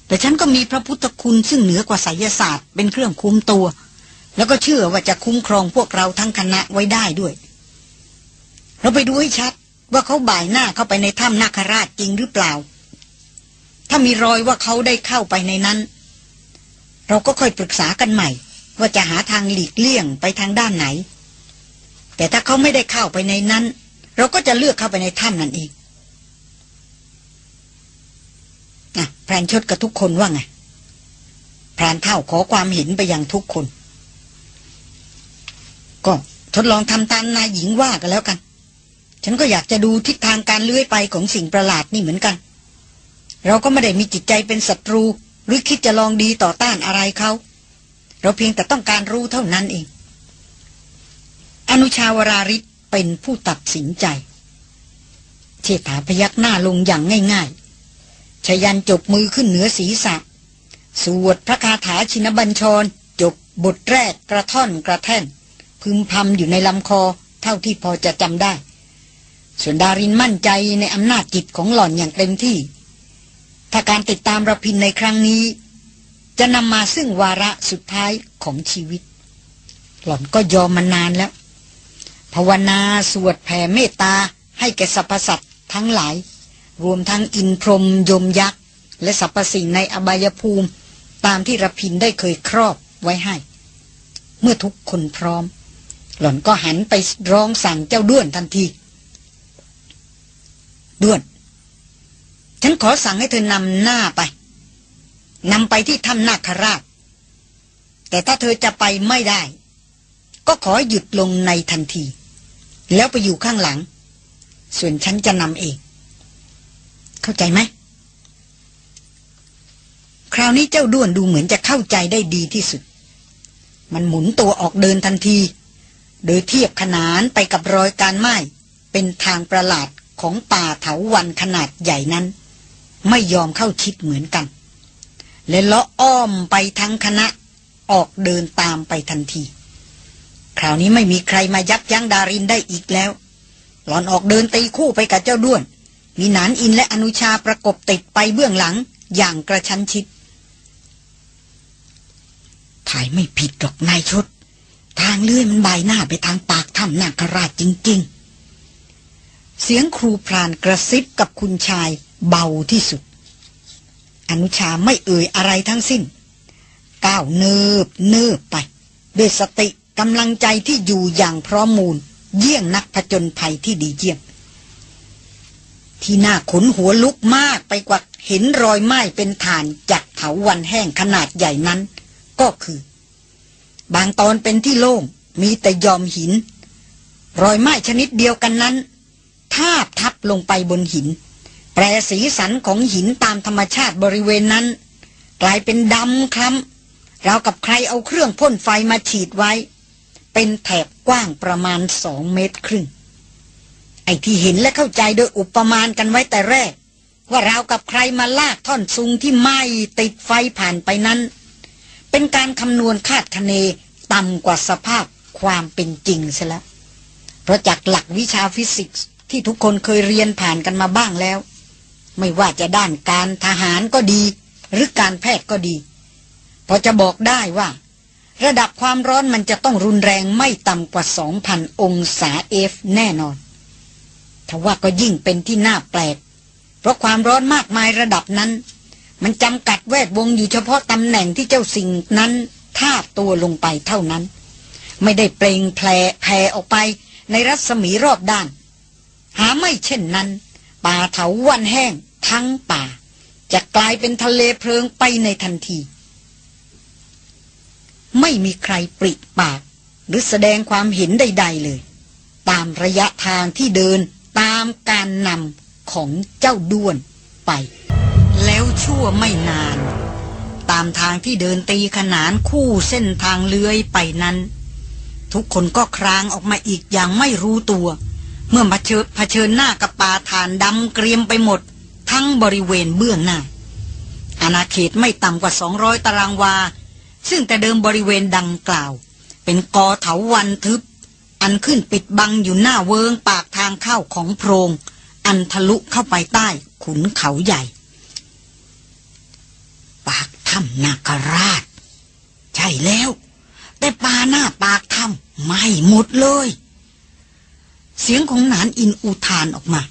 แต่ฉันก็มีพระพุทธคุณซึ่งเหนือกว่าไสยศาสตร์เป็นเครื่องคุ้มตัว แล้วก็เชื่อว่าจะคุ้มครองพวกเราทั้งคณะไว้ได้ด้วย เราไปดูให้ชัดว่าเขาบ่ายหน้าเข้าไปในถ้ำนาคราชจริงหรือเปล่า ถ้ามีรอยว่าเขาได้เข้าไปในนั้น เราก็ค่อยปรึกษากันใหม่ ว่าจะหาทางหลีกเลี่ยงไปทางด้านไหน แต่ถ้าเขาไม่ได้เข้าไปในนั้น เราก็จะเลือกเข้าไปในถ้ำนั่นเองนะพรานชดกับทุกคนว่าไงพรานเท่าขอความเห็นไปยังทุกคน ก็ทดลองทำตามนายหญิงว่ากันแล้วกัน ฉันก็อยากจะดูทิศทางการเลื้อยไปของสิ่งประหลาดนี่เหมือนกัน เราก็ไม่ได้มีจิตใจเป็นศัตรู หรือคิดจะลองดีต่อต้านอะไรเขา เราเพียงแต่ต้องการรู้เท่านั้นเอง อนุชาวราริศเป็นผู้ตัดสินใจ เชษฐาพยักหน้าลงอย่างง่ายๆชยันจบมือขึ้นเหนือศีรษะ สวดพระคาถาชินบัญชร จบบทแรกกระท่อนกระแท่น พึมพำอยู่ในลำคอเท่าที่พอจะจำได้ ส่วนดารินมั่นใจในอำนาจจิตของหล่อนอย่างเต็มที่ ถ้าการติดตามระพินในครั้งนี้ จะนำมาซึ่งวาระสุดท้ายของชีวิต หล่อนก็ยอมมานานแล้ว ภาวนาสวดแผ่เมตตาให้แก่สรรพสัตว์ทั้งหลาย รวมทั้งอินพรมยมยักษ์ และสรรพสิ่งในอบายภูมิ ตามที่ระพินได้เคยครอบไว้ให้ เมื่อทุกคนพร้อม หล่อนก็หันไปร้องสั่งเจ้าด้วนทันทีด้วน ฉันขอสั่งให้เธอนำหน้าไป นำไปที่ถ้ำนาคราช แต่ถ้าเธอจะไปไม่ได้ ก็ขอหยุดลงในทันที แล้วไปอยู่ข้างหลัง ส่วนฉันจะนำเอง เข้าใจไหม คราวนี้เจ้าด้วนดูเหมือนจะเข้าใจได้ดีที่สุด มันหมุนตัวออกเดินทันที โดยเทียบขนานไปกับรอยการไม้เป็นทางประหลาดของป่าเถาวันขนาดใหญ่นั้น ไม่ยอมเข้าชิดเหมือนกัน และเลาะอ้อมไปทั้งคณะออกเดินตามไปทันที คราวนี้ไม่มีใครมายับยั้งดารินได้อีกแล้ว หลอนออกเดินตีคู่ไปกับเจ้าด้วน มีนานอินและอนุชาประกบติดไปเบื้องหลังอย่างกระชั้นชิด ถ่ายไม่ผิดหรอกนายชด ทางเลื่อยมันบายหน้าไปทางปากถ้ำนาคราชจริง ๆ เสียงครูพรานกระซิบกับคุณชายเบาที่สุด อนุชาไม่เอ่ยอะไรทั้งสิ้น ก้าวเนิบเนิบไป ด้วยสติกำลังใจที่อยู่อย่างพร้อมมูล เยี่ยงนักผจญภัยที่ดีเยี่ยม ที่น่าขนหัวลุกมากไปกว่าเห็นรอยไหม้เป็นฐานจากเถาวันแห้งขนาดใหญ่นั้น ก็คือ บางตอนเป็นที่โล่งมีแต่ยอมหิน รอยไหม้ชนิดเดียวกันนั้นทาบทับลงไปบนหิน รสีสันของหินตามธรรมชาติบริเวณนั้น กลายเป็นดำคล้ำราวกับใครเอาเครื่องพ่นไฟมาฉีดไว้ เป็นแถบกว้างประมาณสองเมตรครึ่ง ไอ้ที่เห็นและเข้าใจโดยอุปมาณกันไว้แต่แรก ว่าราวกับใครมาลากท่อนซุงที่ไหม้ติดไฟผ่านไปนั้น เป็นการคำนวณคาดคะเนต่ำกว่าสภาพความเป็นจริงเสแล้วเพราะจากหลักวิชาฟิสิกส์ที่ทุกคนเคยเรียนผ่านกันมาบ้างแล้ว ไม่ว่าจะด้านการทหารก็ดี หรือการแพทย์ก็ดี พอจะบอกได้ว่า ระดับความร้อนมันจะต้องรุนแรงไม่ต่ำกว่า 2,000 องศาเอฟแน่นอนทว่าก็ยิ่งเป็นที่น่าแปลก เพราะความร้อนมากมายระดับนั้น มันจำกัดแวดวงอยู่เฉพาะตำแหน่งที่เจ้าสิ่งนั้นทาบตัวลงไปเท่านั้น ไม่ได้เปล่งแผลแผ่ออกไปในรัศมีรอบด้าน หาไม่เช่นนั้น ป่าเถาวันแห้งทั้งป่า จะกลายเป็นทะเลเพลิงไปในทันที ไม่มีใครปริปาก หรือแสดงความเห็นใด ๆเลย ตามระยะทางที่เดินตามการนำของเจ้าด้วนไป แล้วชั่วไม่นาน ตามทางที่เดินตีขนานคู่เส้นทางเลื้อยไปนั้น ทุกคนก็ครางออกมาอีกอย่างไม่รู้ตัว เมื่อมาเชิญเผชิญหน้ากับป่าฐานดำเกรียมไปหมด ทั้งบริเวณเบื้องหน้า อาณาเขตไม่ต่ำกว่า 200 ตารางวา ซึ่งแต่เดิมบริเวณดังกล่าว เป็นกอเถาวันทึบ อันขึ้นปิดบังอยู่หน้าเวิงปากทางเข้าของโพรง อันทะลุเข้าไปใต้ขุนเขาใหญ่ ปากถ้ำนาคราช ใช่แล้ว แต่ปาหน้าปากถ้ำไม่หมดเลย เสียงของนานอินอุทานออกมา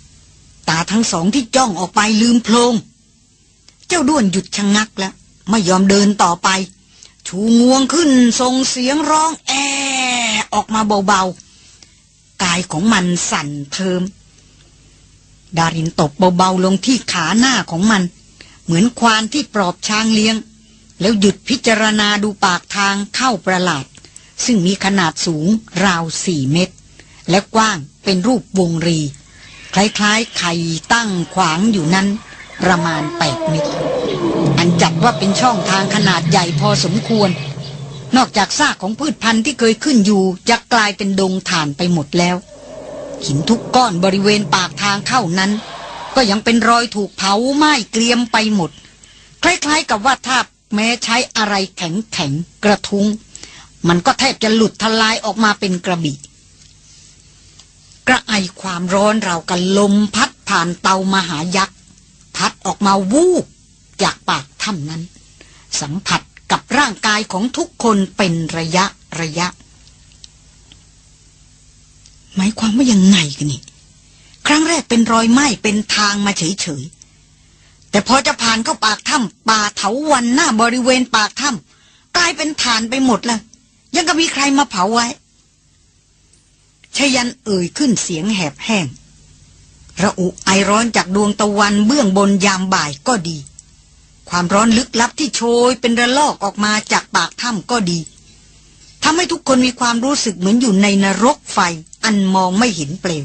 ตาทั้งสองที่จ้องออกไปลืมโพลง เจ้าด้วนหยุดชะงงักแล้ว ไม่ยอมเดินต่อไป ชูงวงขึ้นส่งเสียงร้องแอ ออกมาเบาๆ กายของมันสั่นเทิม ดารินตบเบาๆลงที่ขาหน้าของมัน เหมือนควานที่ปลอบช้างเลี้ยง แล้วหยุดพิจารณาดูปากทางเข้าประหลาด ซึ่งมีขนาดสูงราวสี่เมตรและกว้าง เป็นรูปวงรี คล้ายๆไข่ตั้งขวางอยู่นั้น ประมาณแปดเมตร อันจัดว่าเป็นช่องทางขนาดใหญ่พอสมควร นอกจากซากของพืชพันธุ์ที่เคยขึ้นอยู่จะกลายเป็นดงถ่านไปหมดแล้ว หินทุกก้อนบริเวณปากทางเข้านั้น ก็ยังเป็นรอยถูกเผาไหม้เกรียมไปหมด คล้ายๆกับว่าถ้าแม้ใช้อะไรแข็งๆกระทุ้งมันก็แทบจะหลุดทลายออกมาเป็นกระบี่ ระไอความร้อนเรากันลมพัดผ่านเตามหายักษ์ พัดออกมาวูบจากปากถ้ำนั้น สัมผัสกับร่างกายของทุกคนเป็นระยะระยะ หมายความว่ายังไงกันนี่ ครั้งแรกเป็นรอยไหม้เป็นทางมาเฉยๆ แต่พอจะผ่านเข้าปากถ้ำป่าเถาวันหน้าบริเวณปากถ้ำกลายเป็นฐานไปหมดแล้วยังก็มีใครมาเผาไว้ ชยันเอ่ยขึ้นเสียงแหบแห้ง ระอุไอร้อนจากดวงตะวันเบื้องบนยามบ่ายก็ดี ความร้อนลึกลับที่โชยเป็นระลอกออกมาจากปากถ้ำก็ดีทำให้ทุกคนมีความรู้สึกเหมือนอยู่ในนรกไฟอันมองไม่เห็นเปลว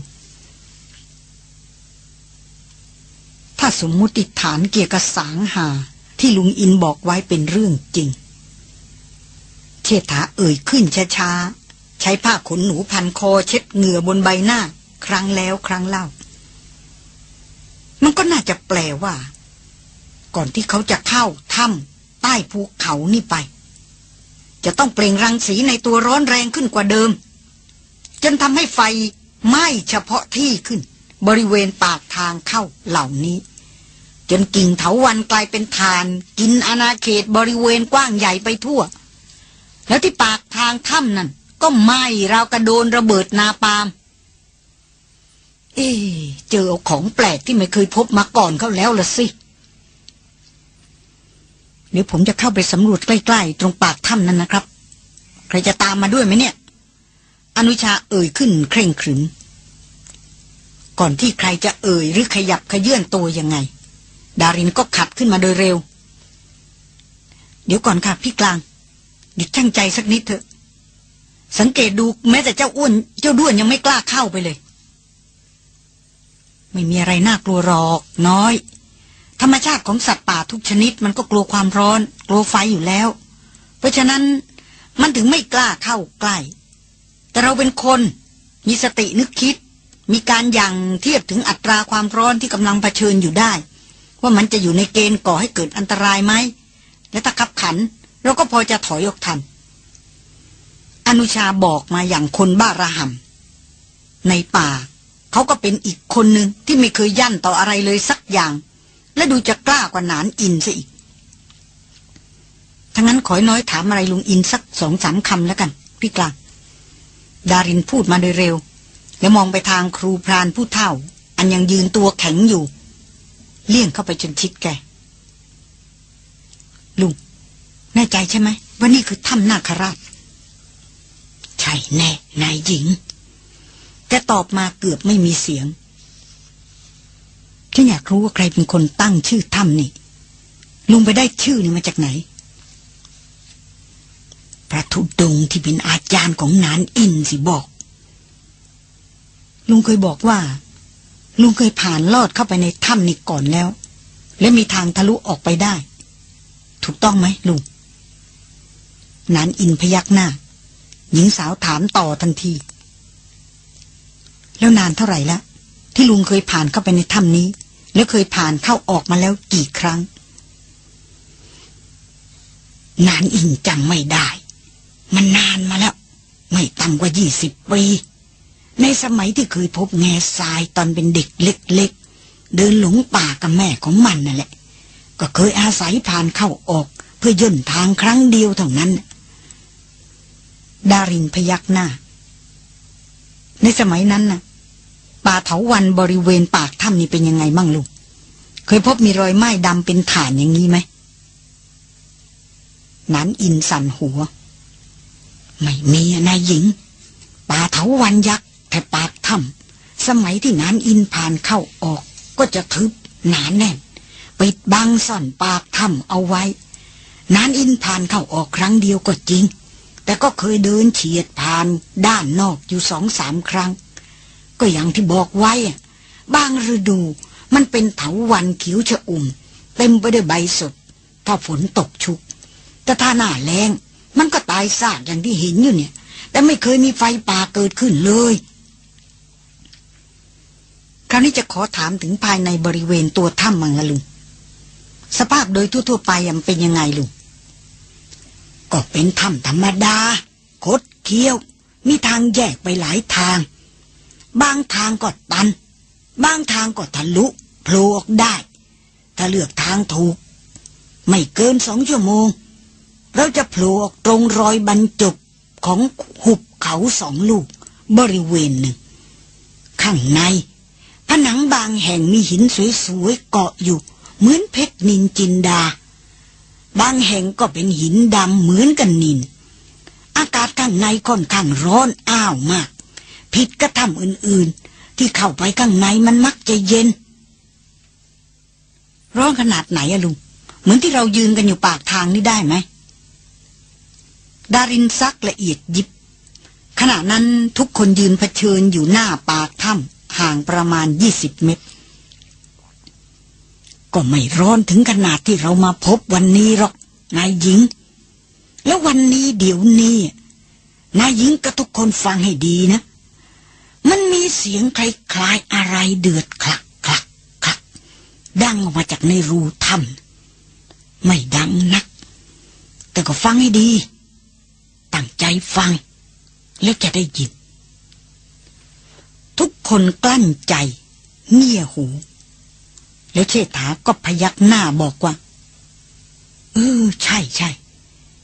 ถ้าสมมุติฐานเกี่ยวกับสางหาที่ลุงอินบอกไว้เป็นเรื่องจริง เชษฐาเอ่ยขึ้นช้าๆ ช้ผ้าขนหนูพันคอเช็ดเหงื่อบนใบหน้า ครั้งแล้วครั้งเล่า มันก็น่าจะแปลว่า ก่อนที่เขาจะเข้าถ้ำใต้ภูเขานี่ไป จะต้องเปล่งรังสีในตัวร้อนแรงขึ้นกว่าเดิม จนทำให้ไฟไหม้เฉพาะที่ขึ้น บริเวณปากทางเข้าเหล่านี้ จนกิ่งเถาวันกลายเป็นทาน กินอาณาเขตบริเวณกว้างใหญ่ไปทั่ว แล้วที่ปากทางถ้ำนั่น ก็ไหม้ราวกระโดนระเบิดนาปาม เอ๊เจอของแปลกที่ไม่เคยพบมาก่อนเขาแล้วละสิ เดี๋ยวผมจะเข้าไปสำรวจใกล้ ๆ ตรงปากถ้ำนั้นนะครับ ใครจะตามมาด้วยไหมเนี่ย อนุชาเอ่ยขึ้นเคร่งขรึม ก่อนที่ใครจะเอ่ยหรือขยับขยื่นตัวยังไง ดารินก็ขัดขึ้นมาโดยเร็ว เดี๋ยวก่อนค่ะพี่กลางหยุดช่างใจสักนิดเถอะ สังเกตดูแม้แต่เจ้าอ้วน เจ้าด้วนยังไม่กล้าเข้าไปเลย ไม่มีอะไรน่ากลัวหรอก น้อย ธรรมชาติของสัตว์ป่าทุกชนิด มันก็กลัวความร้อน กลัวไฟอยู่แล้ว เพราะฉะนั้นมันถึงไม่กล้าเข้าใกล้ แต่เราเป็นคน มีสตินึกคิด มีการยังเทียบถึงอัตราความร้อนที่กำลังเผชิญอยู่ได้ ว่ามันจะอยู่ในเกณฑ์ก่อให้เกิดอันตรายไหมและถ้าขับขัน เราก็พอจะถอยออกทัน อนุชาบอกมาอย่างคนบ้าระห่ำในป่า เขาก็เป็นอีกคนหนึ่งที่ไม่เคยยั่นต่ออะไรเลยสักอย่าง และดูจะกล้ากว่าหนานอินซะอีก ทั้งนั้นขอน้อยถามอะไรลุงอินสักสองสามคำแล้วกัน พี่กลางดารินพูดมาโดยเร็ว แล้วมองไปทางครูพรานผู้เฒ่า อันยังยืนตัวแข็งอยู่ เลี่ยงเข้าไปจนชิดแก ลุง แน่ใจใช่ไหมว่านี่คือถ้ำนาคราช ใช่แน่นายหญิงแกตอบมาเกือบไม่มีเสียงฉันอยากรู้ว่าใครเป็นคนตั้งชื่อถ้ำนี่ ลุงไปได้ชื่อนี่มาจากไหน พระธุดงที่เป็นอาจารย์ของนานอินสิบอก ลุงเคยบอกว่า ลุงเคยผ่านลอดเข้าไปในถ้ำนี่ก่อนแล้ว และมีทางทะลุออกไปได้ ถูกต้องไหมลุงนานอินพยักหน้า หญิงสาวถามต่อทันที แล้วนานเท่าไหร่ละที่ลุงเคยผ่านเข้าไปในถ้ำนี้ แล้วเคยผ่านเข้าออกมาแล้วกี่ครั้ง นานอินจำไม่ได้ มันนานมาแล้ว ไม่ต่ำกว่ายี่สิบปีในสมัยที่เคยพบแง่ทรายตอนเป็นเด็กเล็ก ๆ เดินหลงป่ากับแม่ของมันนั่นแหละ ก็เคยอาศัยผ่านเข้าออก เพื่อย่นทางครั้งเดียวเท่านั้น ดารินพยักหน้า ในสมัยนั้นน่ะ ป่าเถาวันบริเวณปากถ้ำนี่เป็นยังไงมั่งลูก เคยพบมีรอยไหม้ดำเป็นฐานอย่างนี้ไหมนั้นอินสันหัว ไม่มีนายหญิง ป่าเถาวันยักษ์แต่ปากถ้ำสมัยที่นานอินผ่านเข้าออก ก็จะทึบหนานแน่น ปิดบังซ่อนปากถ้ำเอาไว้นานอินผ่านเข้าออกครั้งเดียวก็จริง แต่ก็เคยเดินเฉียดผ่านด้านนอกอยู่สองสามครั้ง ก็อย่างที่บอกไว้ บางฤดูมันเป็นเถาวันเขียวชะอุ่ม เต็มไปด้วยใบสด ถ้าฝนตกชุก แต่ถ้าหน้าแรงมันก็ตายซากอย่างที่เห็นอยู่เนี่ย แต่ไม่เคยมีไฟป่าเกิดขึ้นเลย คราวนี้จะขอถามถึงภายในบริเวณตัวถ้ำมังละลุงสภาพโดยทั่วๆไปมันเป็นยังไงลุง ก็เป็นถ้ำธรรมดา คดเคี้ยว มีทางแยกไปหลายทาง บางทางก็ตัน บางทางก็ทะลุโผล่ออกได้ ถ้าเลือกทางถูก ไม่เกินสองชั่วโมง เราจะโผล่ออกตรงรอยบรรจบของหุบเขาสองลูก บริเวณหนึ่ง ข้างใน ผนังบางแห่งมีหินสวยๆเกาะอยู่ เหมือนเพชรนินจินดา บางแห่งก็เป็นหินดำเหมือนกันนิน อากาศข้างในค่อนข้างร้อนอ้าวมาก ผิดกระทำอื่นๆ ที่เข้าไปข้างในมันมักจะเย็น ร้อนขนาดไหนอะลุง เหมือนที่เรายืนกันอยู่ปากทางนี่ได้ไหม ดารินซักละเอียดยิบ ขณะนั้นทุกคนยืนเผชิญอยู่หน้าปากถ้ำห่างประมาณยี่สิบเมตร ก็ไม่ร้อนถึงขนาดที่เรามาพบวันนี้หรอก นายหญิง แล้ววันนี้เดี๋ยวนี้ นายหญิงกับทุกคนฟังให้ดีนะ มันมีเสียงคล้ายๆอะไรเดือดคลักคลักคลักดังออกมาจากในรูถ้ำไม่ดังนัก แต่ก็ฟังให้ดี ตั้งใจฟัง แล้วจะได้ยิน ทุกคนกลั้นใจเงี่ยหู แล้วเชษฐาก็พยักหน้าบอกว่า เออ ใช่ใช่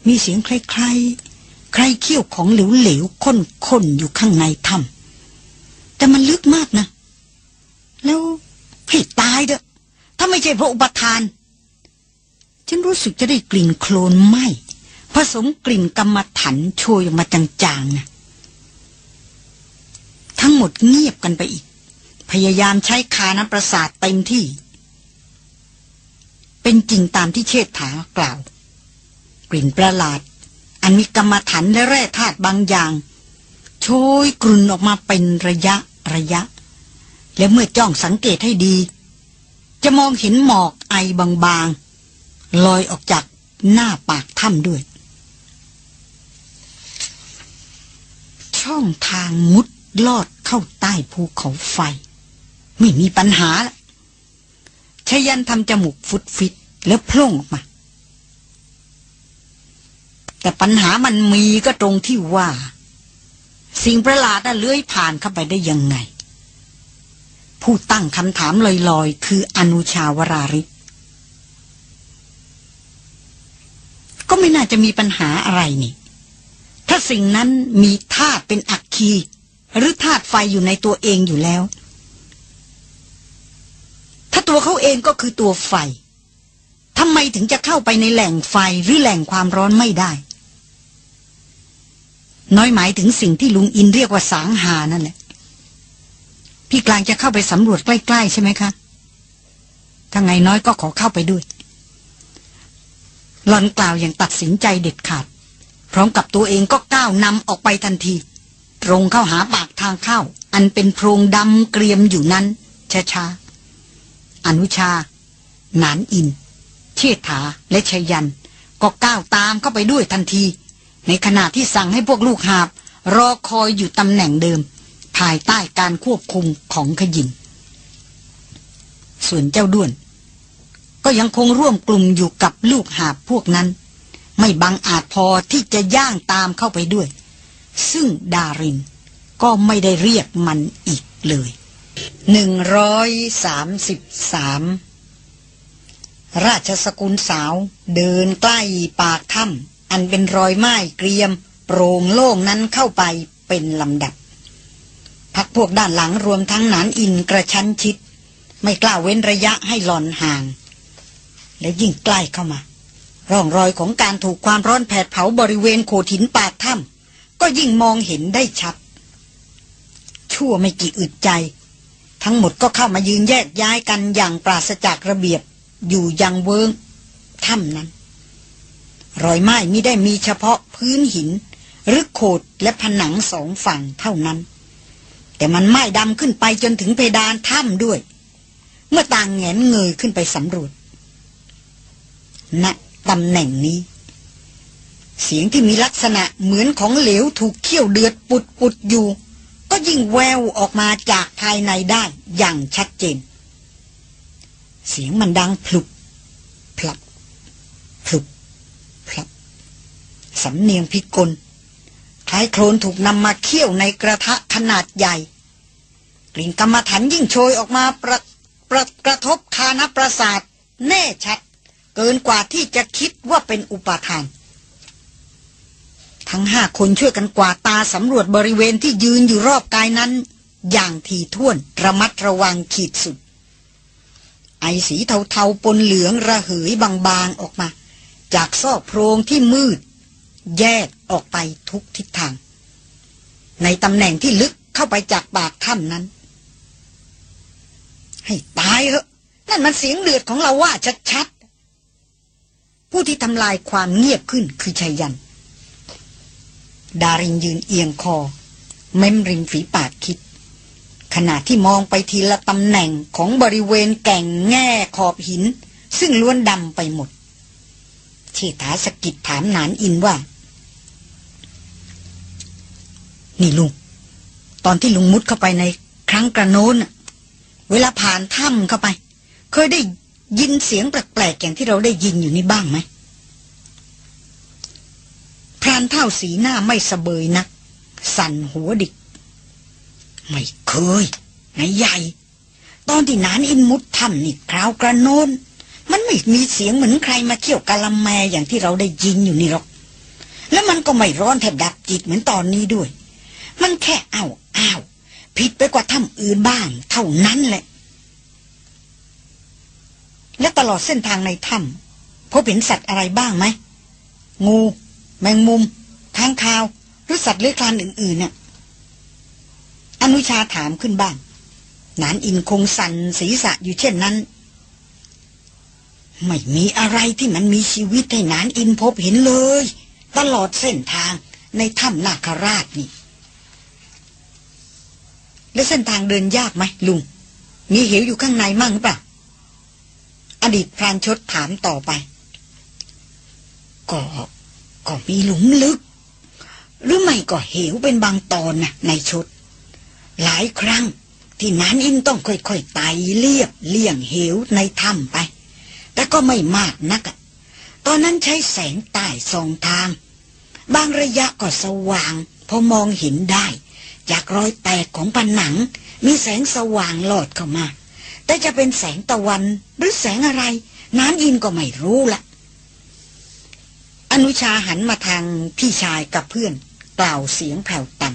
มีเสียงใคล้ายๆใครเคี้ยวของเหลวๆข้นๆอยู่ข้างในถ้ำแต่มันลึกมากนะ แล้วให้ตายเด้อถ้าไม่ใช่พระอุปทาน ฉันรู้สึกจะได้กลิ่นโคลนไหมผสมกลิ่นกรรมถันโชยออกมาจางๆนะทั้งหมดเงียบกันไปอีก พยายามใช้คาน้ำประสาทเต็มที่ เป็นจริงตามที่เชษฐากล่าว กลิ่นประหลาด อันมีกรรมฐานและแร่ธาตุบางอย่างโชยกลุ่นออกมาเป็นระยะระยะ และเมื่อจ้องสังเกตให้ดี จะมองเห็นหมอกไอบางๆลอยออกจากหน้าปากถ้ำด้วย ช่องทางมุดลอดเข้าใต้ภูเขาไฟ ไม่มีปัญหาละ ชยันทำจมูกฟุดฟิตแล้วพล่งออกมา แต่ปัญหามันมีก็ตรงที่ว่า สิ่งประหลาดน่ะเลื้อยผ่านเข้าไปได้ยังไง ผู้ตั้งคำถามลอยๆ คืออนุชาวราริศก็ไม่น่าจะมีปัญหาอะไรนี่ ถ้าสิ่งนั้นมีธาตุเป็นอักคี หรือธาตุไฟอยู่ในตัวเองอยู่แล้ว ตัวเขาเองก็คือตัวไฟทำไมถึงจะเข้าไปในแหล่งไฟหรือแหล่งความร้อนไม่ได้ น้อยหมายถึงสิ่งที่ลุงอินเรียกว่าสางหานั่นแหละ พี่กลางจะเข้าไปสำรวจใกล้ๆใช่ไหมคะถ้าไงน้อยก็ขอเข้าไปด้วยหลอนกล่าวอย่างตัดสินใจเด็ดขาด พร้อมกับตัวเองก็ก้าวนำออกไปทันที ตรงเข้าหาปากทางเข้า อันเป็นโพรงดำเกรียมอยู่นั้นช้าๆ อนุชา หนานอิน เชษฐาและชยัน ก็ก้าวตามเข้าไปด้วยทันที ในขณะที่สั่งให้พวกลูกหาบ รอคอยอยู่ตำแหน่งเดิม ภายใต้การควบคุมของขยิน ส่วนเจ้าด้วน ก็ยังคงร่วมกลุ่มอยู่กับลูกหาบพวกนั้น ไม่บังอาจพอที่จะย่างตามเข้าไปด้วย ซึ่งดารินก็ไม่ได้เรียกมันอีกเลย หนึ่งร้อยสามสิบสามราชสกุลสาวเดินใกล้ปากถ้ำอันเป็นรอยไม้เกรียม โปร่งโล่งนั้นเข้าไปเป็นลำดับ พักพวกด้านหลังรวมทั้งนานอินกระชั้นชิด ไม่กล้าเว้นระยะให้หลอนห่าง และยิ่งใกล้เข้ามา ร่องรอยของการถูกความร้อนแผดเผาบริเวณโขดหินปากถ้ำก็ยิ่งมองเห็นได้ชัด ชั่วไม่กี่อึดใจ ทั้งหมดก็เข้ามายืนแยกย้ายกันอย่างปราศจากระเบียบอยู่ยังเวิงถ้ำนั้น รอยไม้มิได้มีเฉพาะพื้นหิน หรือโขดและผนังสองฝั่งเท่านั้น แต่มันไหม้ดำขึ้นไปจนถึงเพดานถ้ำด้วย เมื่อต่างแงนเงยขึ้นไปสำรวจณตำแหน่งนี้ เสียงที่มีลักษณะเหมือนของเหลวถูกเคี่ยวเดือดปุดปุดอยู่ ก็ยิ่งแววออกมาจากภายในได้อย่างชัดเจน เสียงมันดังพลุบพลับพลุบพลับสำเนียงพิกลคล้ายโคลนถูกนำมาเคี่ยวในกระทะขนาดใหญ่ กลิ่นกรรมฐานยิ่งโชยออกมาประประกระทบคานประสาท แน่ชัด เกินกว่าที่จะคิดว่าเป็นอุปาทาน ทั้งห้าคนช่วยกันกวาดตาสำรวจบริเวณที่ยืนอยู่รอบกายนั้น อย่างถี่ถ้วนระมัดระวังขีดสุด ไอสีเทาๆปนเหลืองระเหยบางๆออกมา จากซอกโพรงที่มืด แยกออกไปทุกทิศทาง ในตำแหน่งที่ลึกเข้าไปจากปากถ้ำนั้น ให้ตายเหอะนั่นมันเสียงเดือดของเราว่าชัดๆผู้ที่ทำลายความเงียบขึ้นคือชัยยัน ดารินยืนเอียงคอ เม้มริมฝีปากคิด ขณะที่มองไปทีละตำแหน่งของบริเวณแก่งแง่ขอบหิน ซึ่งล้วนดำไปหมดเชษฐาสกิดถามนานอินว่า นี่ลุง ตอนที่ลุงมุดเข้าไปในครั้งกระโน้นเวลาผ่านถ้ำเข้าไป เคยได้ยินเสียงแปลกๆอย่างที่เราได้ยินอยู่นี่บ้างไหม พรานเท่าสีหน้าไม่สเบยนะสั่นหัวดิก ไม่เคยนายใหญ่ ตอนที่นานอินมุดถ้ำนี่คราวกระโนน มันไม่มีเสียงเหมือนใครมาเขี่ยวกะละแมอย่างที่เราได้ยินอยู่นี่หรอก แล้วมันก็ไม่ร้อนแทบดับจิตเหมือนตอนนี้ด้วย มันแค่อ้าวอ้าวผิดไปกว่าถ้ำอื่นบ้าง เท่านั้นแหละ และตลอดเส้นทางในถ้ำพบเห็นสัตว์อะไรบ้างไหมงู แมงมุมค้างคาว หรือสัตว์เลื้อยคลานอื่นๆเนี่ยอนุชาถามขึ้นบ้างนานอินคงสั่นศีรษะอยู่เช่นนั้น ไม่มีอะไรที่มันมีชีวิตให้นานอินพบเห็นเลย ตลอดเส้นทางในถ้ำนาคราชนี่ และเส้นทางเดินยากไหมลุง มีเหวอยู่ข้างในมั่งหรือเปล่า อดีตพรานชดถามต่อไป ก็ ก็มีหลุมลึก หรือไม่ก็เหวเป็นบางตอนนะในชดหลายครั้งที่นานอินต้องค่อยๆไต่เลียบเลี่ยงเหวในถ้ำไป แต่ก็ไม่มากนัก ตอนนั้นใช้แสงใต้สองทาง บางระยะก็สว่าง พอมองเห็นได้ จากรอยแตกของผนัง มีแสงสว่างหลอดเข้ามา แต่จะเป็นแสงตะวันหรือแสงอะไร น้ำอินก็ไม่รู้ละ อนุชาหันมาทางพี่ชายกับเพื่อน กล่าวเสียงแผ่วต่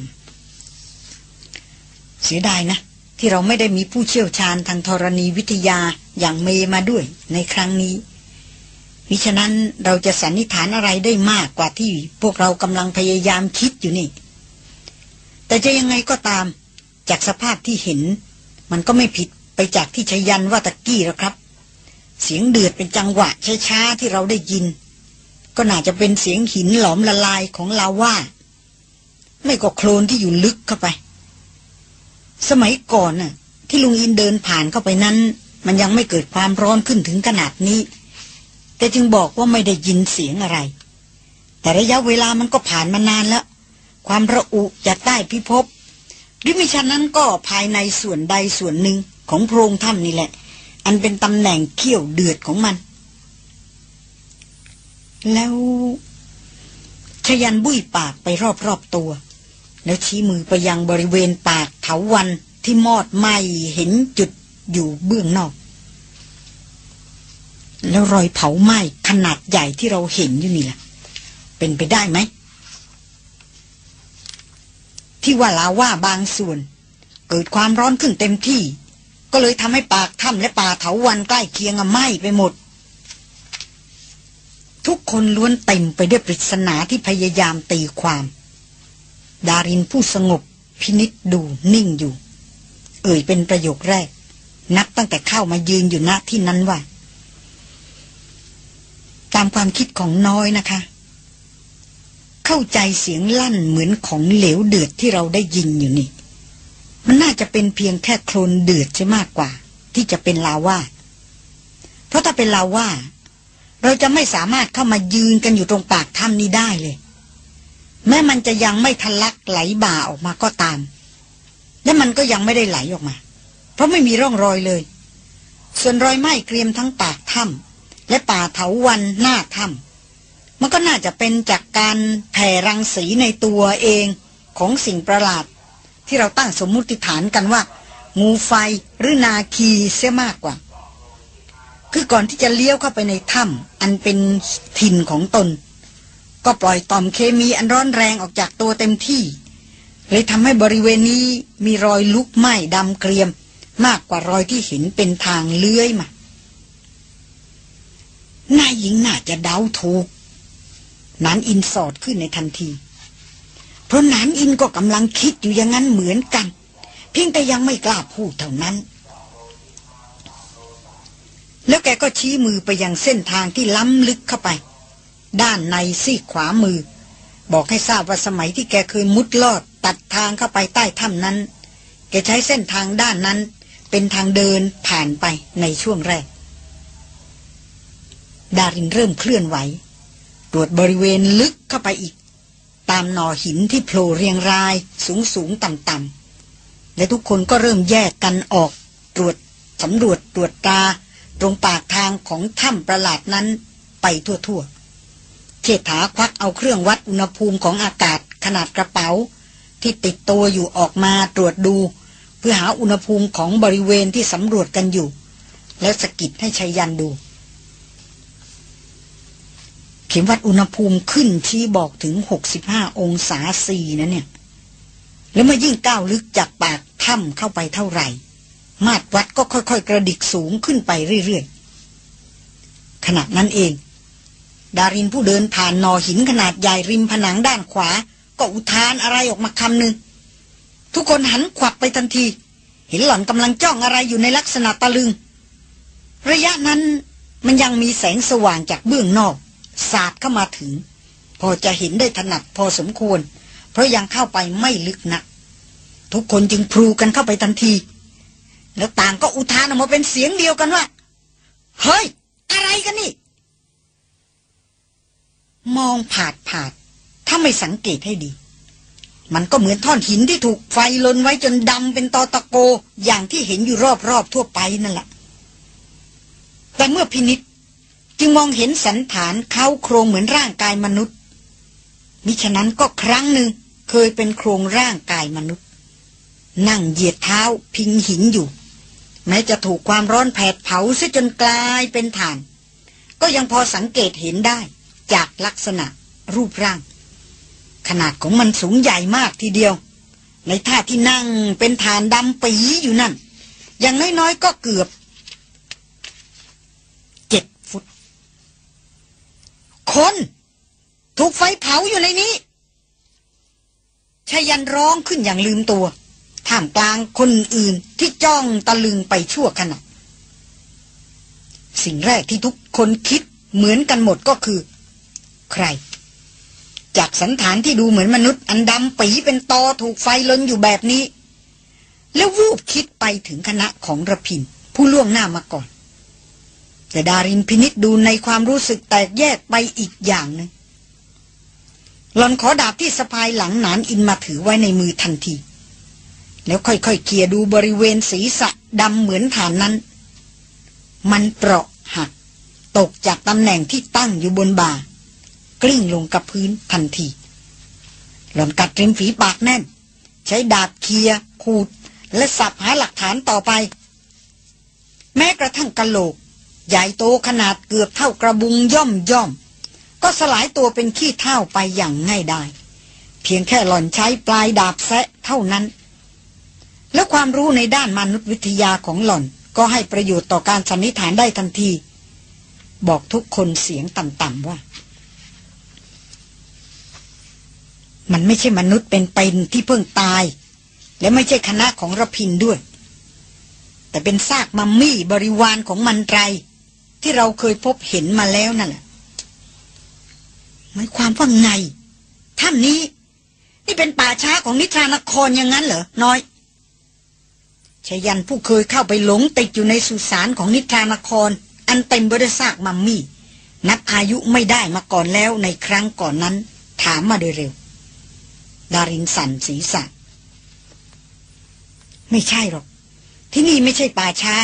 ำเสียดายนะ ที่เราไม่ได้มีผู้เชี่ยวชาญทางธรณีวิทยาอย่างเมมาด้วยในครั้งนี้มิฉะนั้นเราจะสันนิษฐานอะไรได้มากกว่าที่พวกเรากำลังพยายามคิดอยู่นี่ แต่จะยังไงก็ตาม จากสภาพที่เห็น มันก็ไม่ผิดไปจากที่ชยันว่าตะกี้แล้วครับ เสียงเดือดเป็นจังหวะช้าๆที่เราได้ยิน ก็น่าจะเป็นเสียงหินหลอมละลายของลาว่า ไม่ก็โคลนที่อยู่ลึกเข้าไป สมัยก่อนน่ะ ที่ลุงอินเดินผ่านเข้าไปนั้น มันยังไม่เกิดความร้อนขึ้นถึงขนาดนี้แกจึงบอกว่าไม่ได้ยินเสียงอะไร แต่ระยะเวลามันก็ผ่านมานานแล้ว ความระอุจากใต้พิภพหรือมิฉะนั้นก็ภายในส่วนใดส่วนหนึ่งของโพรงถ้ำนี่แหละ อันเป็นตำแหน่งเขี้ยวเดือดของมัน แล้วชยันบุ้ยปากไปรอบๆตัว แล้วชี้มือไปยังบริเวณปากเถาวันที่มอดไหมเห็นจุดอยู่เบื้องนอก แล้วรอยเผาไหม้ขนาดใหญ่ที่เราเห็นอยู่นี่ล่ะเป็นไปได้ไหม ที่ว่าลาว่าบางส่วน เกิดความร้อนขึ้นเต็มที่ ก็เลยทำให้ปากถ้ำและป่าเถาวันใกล้เคียงไหม้ไปหมด ทุกคนล้วนเต็มไปด้วยปริศนาที่พยายามตีความ ดารินผู้สงบพินิษดูนิ่งอยู่ เอ่ยเป็นประโยคแรก นับตั้งแต่เข้ามายืนอยู่ณที่นั้นว่า ตามความคิดของน้อยนะคะ เข้าใจเสียงลั่นเหมือนของเหลวเดือดที่เราได้ยินอยู่นี่ มันน่าจะเป็นเพียงแค่โคลนเดือดใช่มากกว่า ที่จะเป็นลาว่า เพราะถ้าเป็นลาว่า เราจะไม่สามารถเข้ามายืนกันอยู่ตรงปากถ้ำนี้ได้เลย แม้มันจะยังไม่ทะลักไหลบ่าออกมาก็ตาม และมันก็ยังไม่ได้ไหลออกมา เพราะไม่มีร่องรอยเลย ส่วนรอยไหม้เกรียมทั้งปากถ้ำและป่าเถาวันหน้าถ้ำมันก็น่าจะเป็นจากการแผ่รังสีในตัวเองของสิ่งประหลาด ที่เราตั้งสมมุติฐานกันว่างูไฟหรือนาคีเสียมากกว่า คือก่อนที่จะเลี้ยวเข้าไปในถ้ำอันเป็นถิ่นของตน ก็ปล่อยต่อมเคมีอันร้อนแรงออกจากตัวเต็มที่ เลยทำให้บริเวณนี้มีรอยลุกไหม้ดำเกรียม มากกว่ารอยที่เห็นเป็นทางเลื้อยมานายหญิงน่าจะเดาถูกนานอินสอดขึ้นในทันที เพราะนานอินก็กำลังคิดอยู่อย่างนั้นเหมือนกัน เพียงแต่ยังไม่กล้าพูดเท่านั้น แล้วแกก็ชี้มือไปยังเส้นทางที่ล้ำลึกเข้าไป ด้านในซีขวามือ บอกให้ทราบว่าสมัยที่แกเคยมุดลอดตัดทางเข้าไปใต้ถ้ำนั้น แกใช้เส้นทางด้านนั้น เป็นทางเดินผ่านไปในช่วงแรก ดารินเริ่มเคลื่อนไหว ตรวจบริเวณลึกเข้าไปอีก ตามหน่อหินที่โผล่เรียงรายสูงสูงต่ำต่ำและทุกคนก็เริ่มแยกกันออก ตรวจสำรวจตรวจตา ตรงปากทางของถ้ำประหลาดนั้นไปทั่วๆเชษฐาควักเอาเครื่องวัดอุณหภูมิของอากาศขนาดกระเป๋า ที่ติดตัวอยู่ออกมาตรวจดู เพื่อหาอุณหภูมิของบริเวณที่สำรวจกันอยู่ แล้วสกิดให้ชัยยันดู เข็มวัดอุณหภูมิขึ้นชี้บอกถึงหกสิบห้าองศาซีนะเนี่ย แล้วเมื่อยิ่งก้าวลึกจากปากถ้ำเข้าไปเท่าไหร่ มาตรวัดก็ค่อยๆ กระดิกสูงขึ้นไปเรื่อยๆขณะนั้นเอง ดารินผู้เดินผ่านนอหินขนาดใหญ่ริมผนังด้านขวา ก็อุทานอะไรออกมาคำหนึ่งทุกคนหันขวับไปทันที เห็นหล่อนกำลังจ้องอะไรอยู่ในลักษณะตะลึง ระยะนั้นมันยังมีแสงสว่างจากเบื้องนอก สาดเข้ามาถึง พอจะเห็นได้ถนัดพอสมควร เพราะยังเข้าไปไม่ลึกนัก ทุกคนจึงพลูกันเข้าไปทันที แล้วต่างก็อุทานออกมาเป็นเสียงเดียวกันว่า เฮ้ย อะไรกันนี่ มองผาดผาด ถ้าไม่สังเกตให้ดี มันก็เหมือนท่อนหินที่ถูกไฟลนไว้จนดำเป็นตอตะโก อย่างที่เห็นอยู่รอบๆทั่วไปนั่นแหละ แต่เมื่อพินิษจึงมองเห็นสันฐานเขาโครงเหมือนร่างกายมนุษย์ มิฉะนั้นก็ครั้งหนึ่งเคยเป็นโครงร่างกายมนุษย์ นั่งเหยียดเท้าพิงหินอยู่ แม้จะถูกความร้อนแผดเผาซะจนกลายเป็นฐาน ก็ยังพอสังเกตเห็นได้จากลักษณะรูปร่าง ขนาดของมันสูงใหญ่มากทีเดียว ในท่าที่นั่งเป็นฐานดำปีอยู่นั่น อย่างน้อยๆก็เกือบเจ็ดฟุต คนถูกไฟเผาอยู่ในนี้ชายันร้องขึ้นอย่างลืมตัว ท่ามกลางคนอื่นที่จ้องตะลึงไปชั่วขณะ สิ่งแรกที่ทุกคนคิดเหมือนกันหมดก็คือ ใคร จากสันฐานที่ดูเหมือนมนุษย์อันดำปีเป็นตอถูกไฟลนอยู่แบบนี้ แล้ววูบคิดไปถึงคณะของระพินผู้ล่วงหน้ามาก่อน แต่ดารินพินิษดูในความรู้สึกแตกแยกไปอีกอย่างหนึ่งหลอนขอดาบที่สะพายหลังหนานอินมาถือไว้ในมือทันที แล้วค่อยๆเคียดูบริเวณศีรษะดำเหมือนฐานนั้น มันเปราะหัก ตกจากตำแหน่งที่ตั้งอยู่บนบ่ากลิ้งลงกับพื้นทันที หล่อนกัดริมฝีปากแน่น ใช้ดาบเคียขูด และสับหาหลักฐานต่อไป แม้กระทั่งกะโหลก ใหญ่โตขนาดเกือบเท่ากระบุงย่อมย่อม ก็สลายตัวเป็นขี้เท่าไปอย่างง่ายได้เพียงแค่หล่อนใช้ปลายดาบแซะเท่านั้น และความรู้ในด้านมนุษยวิทยาของหล่อน ก็ให้ประโยชน์ต่อการสันนิษฐานได้ทันที บอกทุกคนเสียงต่ำๆว่า มันไม่ใช่มนุษย์เป็นเป็นที่เพิ่งตาย และไม่ใช่คณะของระพินด้วย แต่เป็นซากมัมมี่บริวารของมันไรที่เราเคยพบเห็นมาแล้วนั่นแหละหมายความว่าไงถ้ำนี้ นี่เป็นป่าช้าของนิทรานครอย่างนั้นเหรอน้อย ชยันผู้เคยเข้าไปหลงติดอยู่ในสุสานของนิทรานคร อันเต็มไปด้วยซากมัมมี่ นับอายุไม่ได้มาก่อนแล้วในครั้งก่อนนั้น ถามมาโดยเร็ว ดารินสันศีสัะไม่ใช่หรอก ที่นี่ไม่ใช่ป่าช้า